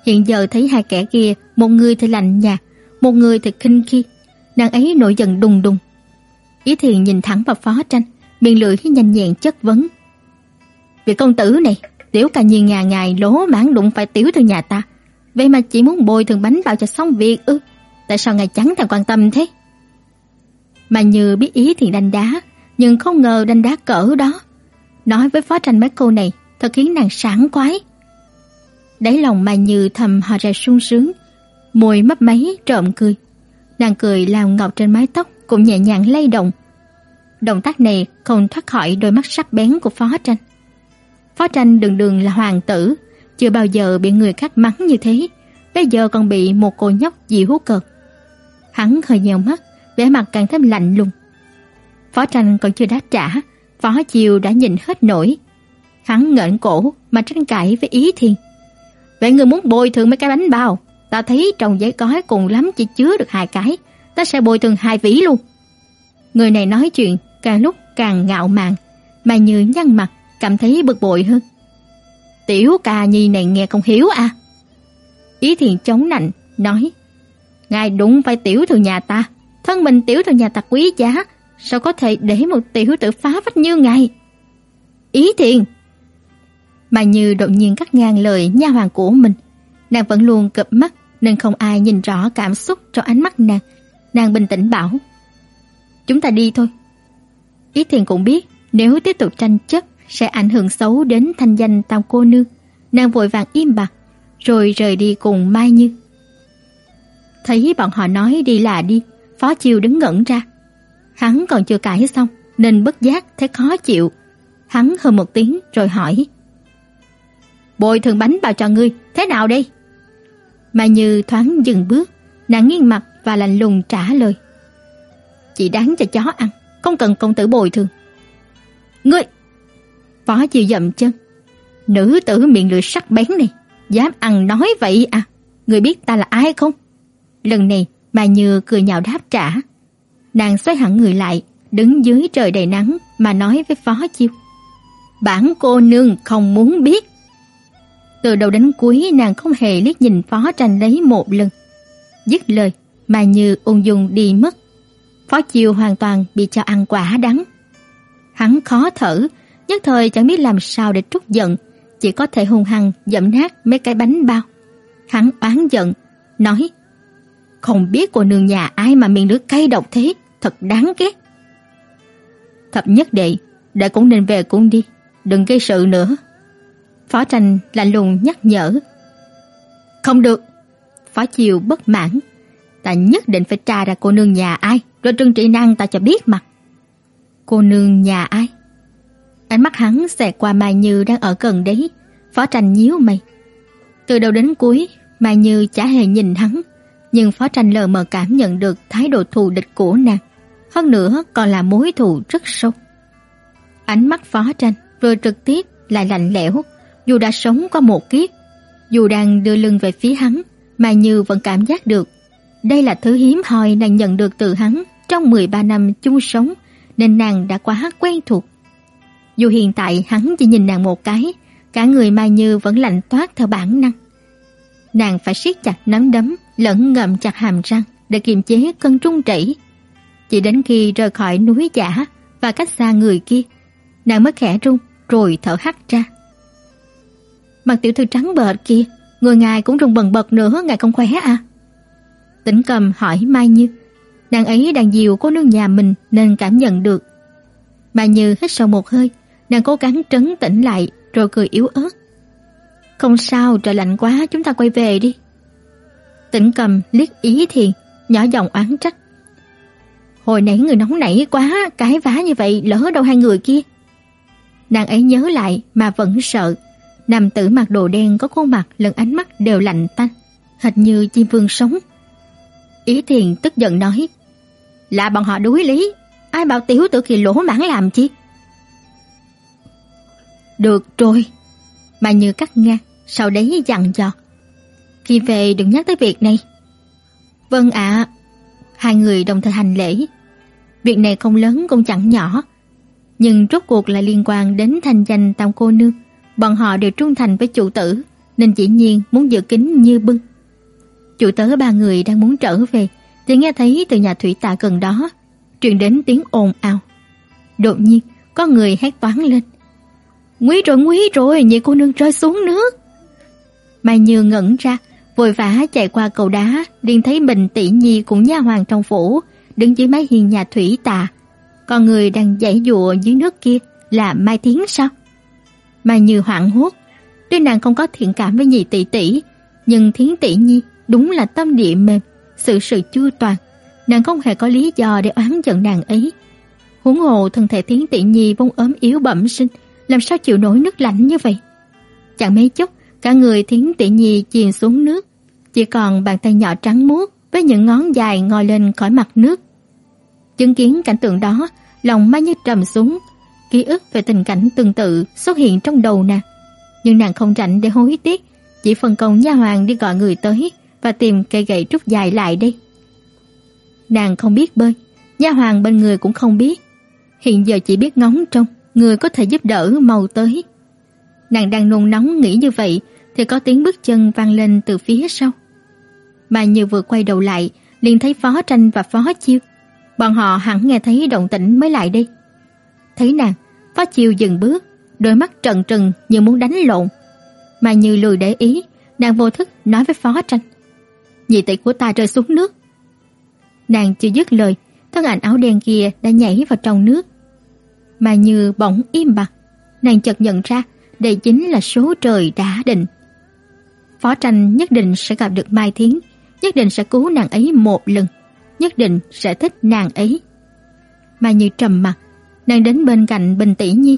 Hiện giờ thấy hai kẻ kia, một người thì lạnh nhạt, một người thì khinh khi, nàng ấy nổi giận đùng đùng. Ý Thiện nhìn thẳng vào Phó Tranh, miệng lưỡi nhanh nhẹn chất vấn. Vị công tử này, tiểu ca nhiên nhà ngài lố mãn đụng phải tiểu thư nhà ta, vậy mà chỉ muốn bồi thường bánh bao cho xong việc ư? Tại sao ngài chẳng thèm quan tâm thế? Mà như biết ý Thiện đánh đá, nhưng không ngờ đánh đá cỡ đó. Nói với Phó Tranh mấy câu này thật khiến nàng sảng khoái. Đáy lòng Mai như thầm hòa ra sung sướng, môi mấp máy trộm cười. Nàng cười làm ngọc trên mái tóc cũng nhẹ nhàng lay động. Động tác này không thoát khỏi đôi mắt sắc bén của Phó Tranh. Phó Tranh đường đường là hoàng tử, chưa bao giờ bị người khác mắng như thế, bây giờ còn bị một cô nhóc dịu cợt. Hắn hơi nhèo mắt, vẻ mặt càng thêm lạnh lùng. Phó Tranh còn chưa đáp trả, Phó Chiều đã nhìn hết nổi, Hắn ngẩng cổ mà tranh cãi với Ý Thiên. Vậy người muốn bồi thường mấy cái bánh bao, ta thấy trong giấy gói cùng lắm chỉ chứa được hai cái, ta sẽ bồi thường hai vỉ luôn. Người này nói chuyện càng lúc càng ngạo mạn, mà như nhăn mặt, cảm thấy bực bội hơn. Tiểu ca nhi này nghe không hiểu à? Ý Thiên chống nạnh, nói, Ngài đúng phải tiểu thư nhà ta, thân mình tiểu thư nhà ta quý giá, sao có thể để một tiểu tử phá vách như ngài? Ý Thiền, mà Như đột nhiên cắt ngang lời nha hoàng của mình. Nàng vẫn luôn cụp mắt nên không ai nhìn rõ cảm xúc trong ánh mắt nàng. Nàng bình tĩnh bảo: "Chúng ta đi thôi." Ý Thiền cũng biết nếu tiếp tục tranh chấp sẽ ảnh hưởng xấu đến thanh danh Tam cô nương. Nàng vội vàng im bặt rồi rời đi cùng Mai Như. Thấy bọn họ nói đi là đi, Phó Chiêu đứng ngẩn ra. Hắn còn chưa cãi xong nên bất giác thấy khó chịu. Hắn hừ một tiếng rồi hỏi: bồi thường bánh bao cho ngươi, thế nào đây? Mà Như thoáng dừng bước, nàng nghiêng mặt và lạnh lùng trả lời. Chỉ đáng cho chó ăn, không cần công tử bồi thường. Ngươi! Phó chiều dậm chân. Nữ tử miệng lưỡi sắc bén này, dám ăn nói vậy à? Ngươi biết ta là ai không? Lần này, mà Như cười nhạo đáp trả. Nàng xoay hẳn người lại, đứng dưới trời đầy nắng mà nói với Phó Chiêu. Bản cô nương không muốn biết. Từ đầu đến cuối nàng không hề liếc nhìn Phó Tranh lấy một lần. Dứt lời, mà như ung dung đi mất. Phó Chiêu hoàn toàn bị cho ăn quả đắng. Hắn khó thở, nhất thời chẳng biết làm sao để trút giận, chỉ có thể hung hăng dẫm nát mấy cái bánh bao. Hắn oán giận, nói: "Không biết cô nương nhà ai mà miệng lưỡi cay độc thế, thật đáng ghét." Thập nhất đệ, đệ cũng nên về cung đi, đừng gây sự nữa. Phó Tranh lạnh lùng nhắc nhở. Không được. Phó Chiều bất mãn. Ta nhất định phải tra ra cô nương nhà ai, rồi trừng trị năng ta cho biết mặt. Cô nương nhà ai? Ánh mắt hắn xẹt qua Mai Như đang ở gần đấy. Phó Tranh nhíu mày. Từ đầu đến cuối, Mai Như chả hề nhìn hắn, nhưng Phó Tranh lờ mờ cảm nhận được thái độ thù địch của nàng, hơn nữa còn là mối thù rất sâu. Ánh mắt Phó Tranh vừa trực tiếp lại lạnh lẽo, dù đã sống qua một kiếp, dù đang đưa lưng về phía hắn, mà Như vẫn cảm giác được đây là thứ hiếm hoi nàng nhận được từ hắn trong 13 năm chung sống, nên nàng đã quá quen thuộc. Dù hiện tại hắn chỉ nhìn nàng một cái, cả người Mai Như vẫn lạnh toát theo bản năng. Nàng phải siết chặt nắm đấm, lẫn ngậm chặt hàm răng để kiềm chế cơn trung chảy. Chỉ đến khi rời khỏi núi giả và cách xa người kia, nàng mới khẽ run rồi thở hắt ra. Mặt tiểu thư trắng bệch kia, người ngài cũng rung bần bật nữa, ngài không khỏe à? Tĩnh cầm hỏi Mai Như. Nàng ấy đang dìu cô nương nhà mình nên cảm nhận được. Mai Như hít sâu một hơi, nàng cố gắng trấn tĩnh lại rồi cười yếu ớt. Không sao, trời lạnh quá, chúng ta quay về đi. Tĩnh cầm liếc ý thiền, nhỏ giọng oán trách. Hồi nãy người nóng nảy quá, cái vá như vậy lỡ đâu hai người kia. Nàng ấy nhớ lại mà vẫn sợ. Nam tử mặc đồ đen có khuôn mặt lẫn ánh mắt đều lạnh tanh, hệt như chim vương sống. Ý thiền tức giận nói, là bọn họ đuối lý, ai bảo tiểu tử kỳ lỗ mãn làm chi? Được rồi, mà như cắt ngang, sau đấy dặn dò. Khi về đừng nhắc tới việc này. Vâng ạ. Hai người đồng thời hành lễ. Việc này không lớn cũng chẳng nhỏ, nhưng rốt cuộc lại liên quan đến thanh danh tam cô nương. Bọn họ đều trung thành với chủ tử, nên dĩ nhiên muốn giữ kín như bưng. Chủ tớ ba người đang muốn trở về, thì nghe thấy từ nhà thủy tạ gần đó truyền đến tiếng ồn ào. Đột nhiên, có người hét toán lên. Nguy rồi, nguy rồi, nhị cô nương rơi xuống nước. Mai Như ngẩn ra, vội vã chạy qua cầu đá, liền thấy Bình tỷ nhi cùng nha hoàng trong phủ, đứng dưới mái hiên nhà thủy tạ. Còn người đang giãy dụa dưới nước kia là Mai Thiến sao? Mà Như hoảng hốt, tuy nàng không có thiện cảm với nhị tỷ tỷ, nhưng Thiến tỷ nhi đúng là tâm địa mềm, sự sự chưa toàn, nàng không hề có lý do để oán giận nàng ấy. Huống hồ thân thể Thiến tỷ nhi vốn ốm yếu bẩm sinh, làm sao chịu nổi nước lạnh như vậy? Chẳng mấy chốc, cả người Thiến tỷ nhi chìm xuống nước, chỉ còn bàn tay nhỏ trắng muốt với những ngón dài ngoi lên khỏi mặt nước. Chứng kiến cảnh tượng đó, lòng Mai Như trầm xuống, ký ức về tình cảnh tương tự xuất hiện trong đầu nàng. Nhưng nàng không rảnh để hối tiếc, chỉ phân công nha hoàng đi gọi người tới và tìm cây gậy trúc dài lại đây. Nàng không biết bơi, nha hoàng bên người cũng không biết. Hiện giờ chỉ biết ngóng trông, người có thể giúp đỡ mau tới. Nàng đang nôn nóng nghĩ như vậy thì có tiếng bước chân vang lên từ phía sau. Mà như vừa quay đầu lại, liền thấy Phó Tranh và Phó Chiêu. Bọn họ hẳn nghe thấy động tĩnh mới lại đây. Thấy nàng, Phó Chiêu dừng bước, đôi mắt trần trừng như muốn đánh lộn. Mà như lười để ý, nàng vô thức nói với Phó Tranh. Nhị tỷ của ta rơi xuống nước. Nàng chưa dứt lời, thân ảnh áo đen kia đã nhảy vào trong nước. Mà như bỗng im bặt, nàng chợt nhận ra đây chính là số trời đã định. Phó Tranh nhất định sẽ gặp được Mai Thiến, nhất định sẽ cứu nàng ấy một lần, nhất định sẽ thích nàng ấy. mà Như trầm mặt, nàng đến bên cạnh Bình Tỷ Nhi.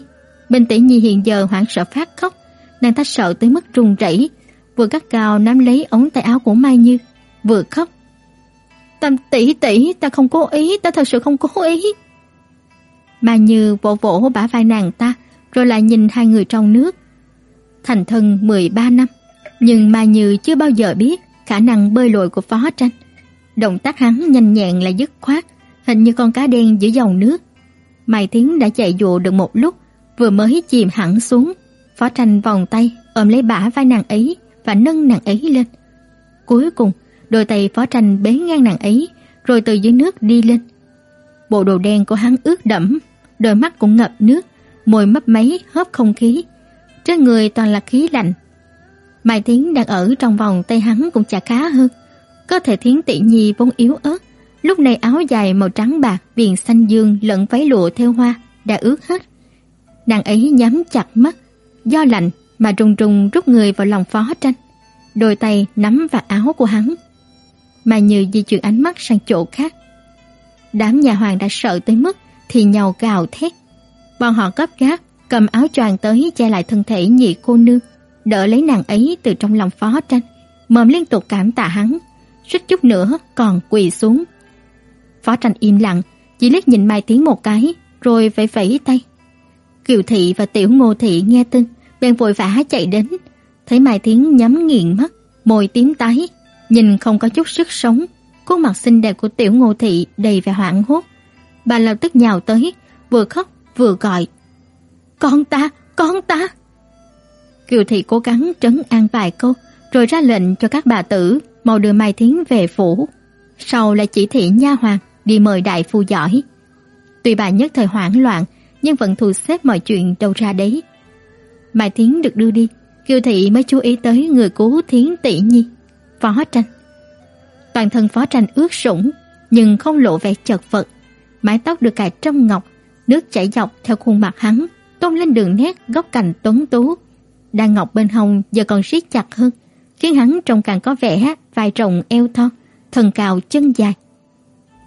Bình Tỷ Nhi hiện giờ hoảng sợ phát khóc, nàng ta sợ tới mức run rẩy, vừa gắt cao nắm lấy ống tay áo của Mai Như, vừa khóc. "Tâm tỷ tỷ, ta không cố ý, ta thật sự không cố ý." Mai Như vỗ vỗ bả vai nàng ta, rồi lại nhìn hai người trong nước. Thành thân 13 năm, nhưng Mai Như chưa bao giờ biết khả năng bơi lội của Phó Tranh. Động tác hắn nhanh nhẹn là dứt khoát, hình như con cá đen giữa dòng nước. Mai Thiến đã chạy dụ được một lúc, vừa mới chìm hẳn xuống, Phó Tranh vòng tay ôm lấy bả vai nàng ấy và nâng nàng ấy lên. Cuối cùng, đôi tay Phó Tranh bế ngang nàng ấy, rồi từ dưới nước đi lên. Bộ đồ đen của hắn ướt đẫm, đôi mắt cũng ngập nước, môi mấp máy hớp không khí. Trên người toàn là khí lạnh. Mai Thiến đang ở trong vòng tay hắn cũng chả khá hơn. Có thể Thiến tỷ nhi vốn yếu ớt, lúc này áo dài màu trắng bạc viền xanh dương lẫn váy lụa theo hoa đã ướt hết. Nàng ấy nhắm chặt mắt, do lạnh mà run run rút người vào lòng phó tranh. Đôi tay nắm vạt áo của hắn. Mà như di chuyển ánh mắt sang chỗ khác. Đám nhà hoàng đã sợ tới mức thì nhau gào thét. Bọn họ gấp gáp cầm áo choàng tới che lại thân thể nhị cô nương, đỡ lấy nàng ấy từ trong lòng phó tranh, mồm liên tục cảm tạ hắn, suýt chút nữa còn quỳ xuống. Phó Tranh im lặng, chỉ liếc nhìn Mai Tiến một cái, rồi vẫy vẫy tay. Kiều thị và Tiểu Ngô thị nghe tin, bèn vội vã chạy đến, thấy Mai Tiến nhắm nghiền mắt, môi tím tái, nhìn không có chút sức sống. Khuôn mặt xinh đẹp của Tiểu Ngô thị đầy vẻ hoảng hốt. Bà lập tức nhào tới, vừa khóc vừa gọi: "Con ta, con ta!" Kiều thị cố gắng trấn an vài câu, rồi ra lệnh cho các bà tử mau đưa Mai Thiến về phủ. Sau là chỉ thị nha hoàn đi mời đại phu giỏi. Tuy bà nhất thời hoảng loạn, nhưng vẫn thu xếp mọi chuyện đâu ra đấy. Mai Thiến được đưa đi, Kiều thị mới chú ý tới người cứu Thiến tỷ nhi, Phó Tranh. Toàn thân Phó Tranh ướt sũng, nhưng không lộ vẻ chật vật. Mái tóc được cài trong ngọc, nước chảy dọc theo khuôn mặt hắn, tôn lên đường nét góc cạnh tuấn tú. Đan ngọc bên hông giờ còn siết chặt hơn, khiến hắn trông càng có vẻ vai rộng eo thon, thân cao chân dài.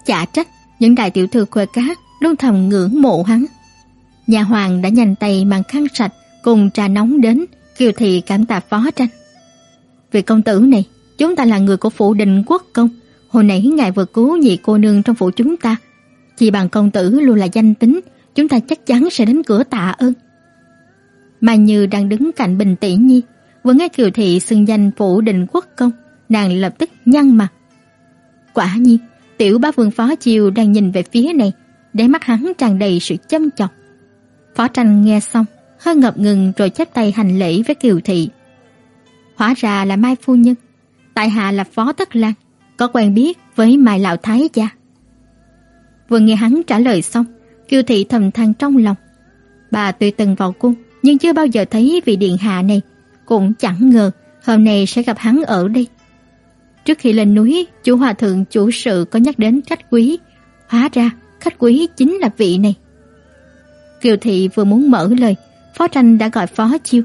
Chả trách những đại tiểu thư quê cát luôn thầm ngưỡng mộ hắn. Nhà hoàng đã nhanh tay mang khăn sạch cùng trà nóng đến, kiều thị cảm tạ phó tranh. Vị công tử này, chúng ta là người của phủ đình quốc công. Hồi nãy ngài vừa cứu nhị cô nương trong phủ chúng ta. Chỉ bằng công tử luôn là danh tính, chúng ta chắc chắn sẽ đến cửa tạ ơn. Mà Như đang đứng cạnh Bình Tỷ Nhi, vừa nghe Kiều thị xưng danh phủ đình quốc công, nàng lập tức nhăn mặt. Quả nhiên, tiểu bá vương phó chiều đang nhìn về phía này, để mắt hắn tràn đầy sự châm chọc. Phó Tranh nghe xong, hơi ngập ngừng rồi chắp tay hành lễ với Kiều thị. Hóa ra là Mai phu nhân, tại hạ là Phó Tất Lan, có quen biết với Mai lão thái gia. Vừa nghe hắn trả lời xong, Kiều thị thầm than trong lòng. Bà tuy từng vào cung, nhưng chưa bao giờ thấy vị điện hạ này, cũng chẳng ngờ hôm nay sẽ gặp hắn ở đây. Trước khi lên núi, chủ hòa thượng chủ sự có nhắc đến khách quý, hóa ra khách quý chính là vị này. Kiều thị vừa muốn mở lời, Phó Tranh đã gọi Phó Chiêu.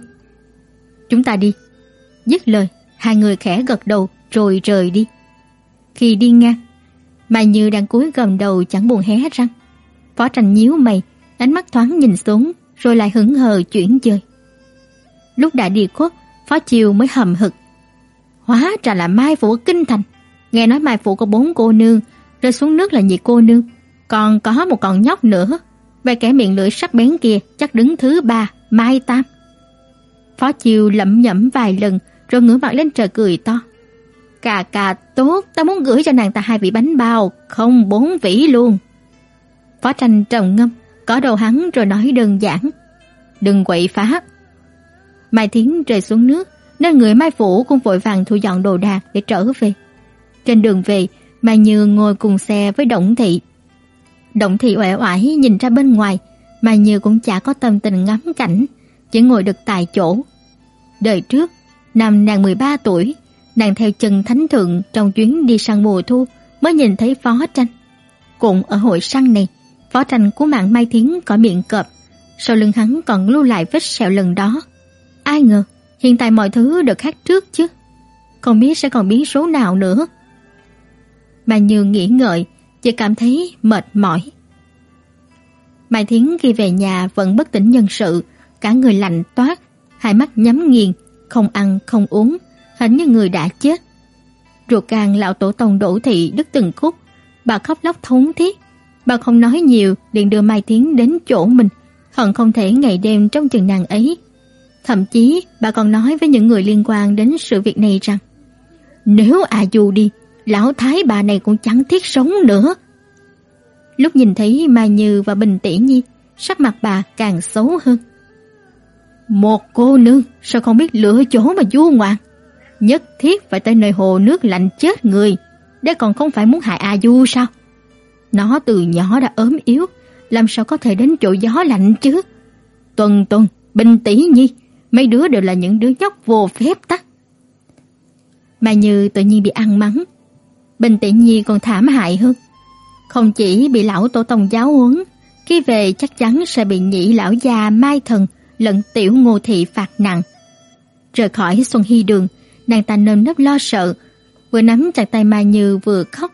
"Chúng ta đi." Dứt lời, hai người khẽ gật đầu rồi rời đi. Khi đi ngang, Mai Như đang cúi gầm đầu chẳng buồn hé răng. Phó Tranh nhíu mày, ánh mắt thoáng nhìn xuống, rồi lại hững hờ chuyển dời. Lúc đã đi khuất, Phó Chiêu mới hầm hực. Hóa ra là Mai phủ Kinh Thành. Nghe nói Mai phủ có bốn cô nương, rơi xuống nước là nhị cô nương. Còn có một con nhóc nữa. Về kẻ miệng lưỡi sắc bén kia chắc đứng thứ ba, Mai Tam. Phó Chiêu lẩm nhẩm vài lần rồi ngửa mặt lên trời cười to. Cà cà tốt, ta muốn gửi cho nàng ta hai vị bánh bao, không bốn vỉ luôn. Phó Tranh trầm ngâm, có đầu hắn rồi nói đơn giản. Đừng quậy phá. Mai Thiến rơi xuống nước, nên người Mai Phủ cũng vội vàng thu dọn đồ đạc để trở về. Trên đường về, Mai Như ngồi cùng xe với Động Thị. Động Thị uể oải nhìn ra bên ngoài, Mai Như cũng chả có tâm tình ngắm cảnh, chỉ ngồi được tại chỗ. Đời trước, năm nàng 13 tuổi, nàng theo chân thánh thượng trong chuyến đi săn mùa thu mới nhìn thấy phó tranh. Cũng ở hội săn này, phó tranh của mạng Mai Thiến có miệng cọp, sau lưng hắn còn lưu lại vết sẹo lần đó. Ai ngờ, hiện tại mọi thứ được khác trước chứ. Không biết sẽ còn biến số nào nữa. Bà Như nghĩ ngợi, chỉ cảm thấy mệt mỏi. Mai Thiến khi về nhà vẫn bất tỉnh nhân sự, cả người lạnh toát, hai mắt nhắm nghiền, không ăn không uống, hình như người đã chết. Ruột càng lão tổ tông đổ thị đứt từng khúc, bà khóc lóc thống thiết. Bà không nói nhiều, liền đưa Mai Thiến đến chỗ mình, hận không thể ngày đêm trong chừng nàng ấy. Thậm chí bà còn nói với những người liên quan đến sự việc này rằng Nếu à dù đi, lão thái bà này cũng chẳng thiết sống nữa. Lúc nhìn thấy Mai Như và Bình Tỷ Nhi, sắc mặt bà càng xấu hơn. Một cô nương sao không biết lựa chỗ mà du ngoạn? Nhất thiết phải tới nơi hồ nước lạnh chết người, để còn không phải muốn hại A Du sao? Nó từ nhỏ đã ốm yếu, làm sao có thể đến chỗ gió lạnh chứ? Tuần tuần, Bình Tỷ Nhi, mấy đứa đều là những đứa nhóc vô phép tắc. Mà Như tự nhiên bị ăn mắng, Bình Tị Nhi còn thảm hại hơn. Không chỉ bị lão tổ tông giáo huấn, khi về chắc chắn sẽ bị nhị lão già Mai Thần lẫn tiểu Ngô thị phạt nặng. Rời khỏi Xuân Hy đường, nàng ta nơm nớp lo sợ, vừa nắm chặt tay Mai Như vừa khóc.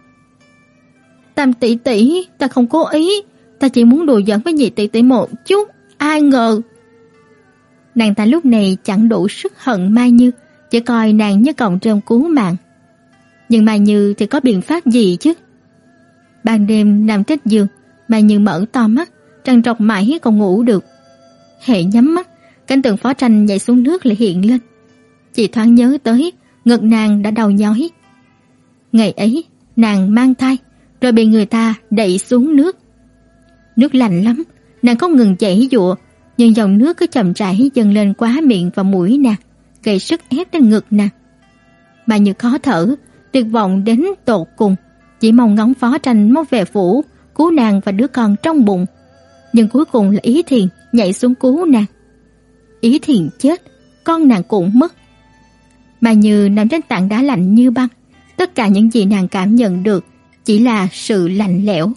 Tam tỷ tỷ, ta không cố ý, ta chỉ muốn đùa giỡn với nhị tỷ tỷ một chút, ai ngờ Nàng ta lúc này chẳng đủ sức hận Mai Như, chỉ coi nàng như cọng rơm cứu mạng. Nhưng Mai Như thì có biện pháp gì chứ? Ban đêm nằm trên giường, Mai Như mở to mắt, trằn trọc mãi còn ngủ được. Hệ nhắm mắt, cảnh tượng phó tranh nhảy xuống nước lại hiện lên. Chị thoáng nhớ tới, ngực nàng đã đau nhói. Ngày ấy, nàng mang thai, rồi bị người ta đẩy xuống nước. Nước lạnh lắm, nàng không ngừng chảy dụa, nhưng dòng nước cứ chậm rãi dâng lên quá miệng và mũi nàng, gây sức ép lên ngực nàng. Mà như khó thở, tuyệt vọng đến tột cùng, chỉ mong ngóng phó tranh mau về phủ, cứu nàng và đứa con trong bụng. Nhưng cuối cùng là Ý Thiền nhảy xuống cứu nàng. Ý Thiền chết, con nàng cũng mất. Mà Như nằm trên tảng đá lạnh như băng, tất cả những gì nàng cảm nhận được chỉ là sự lạnh lẽo.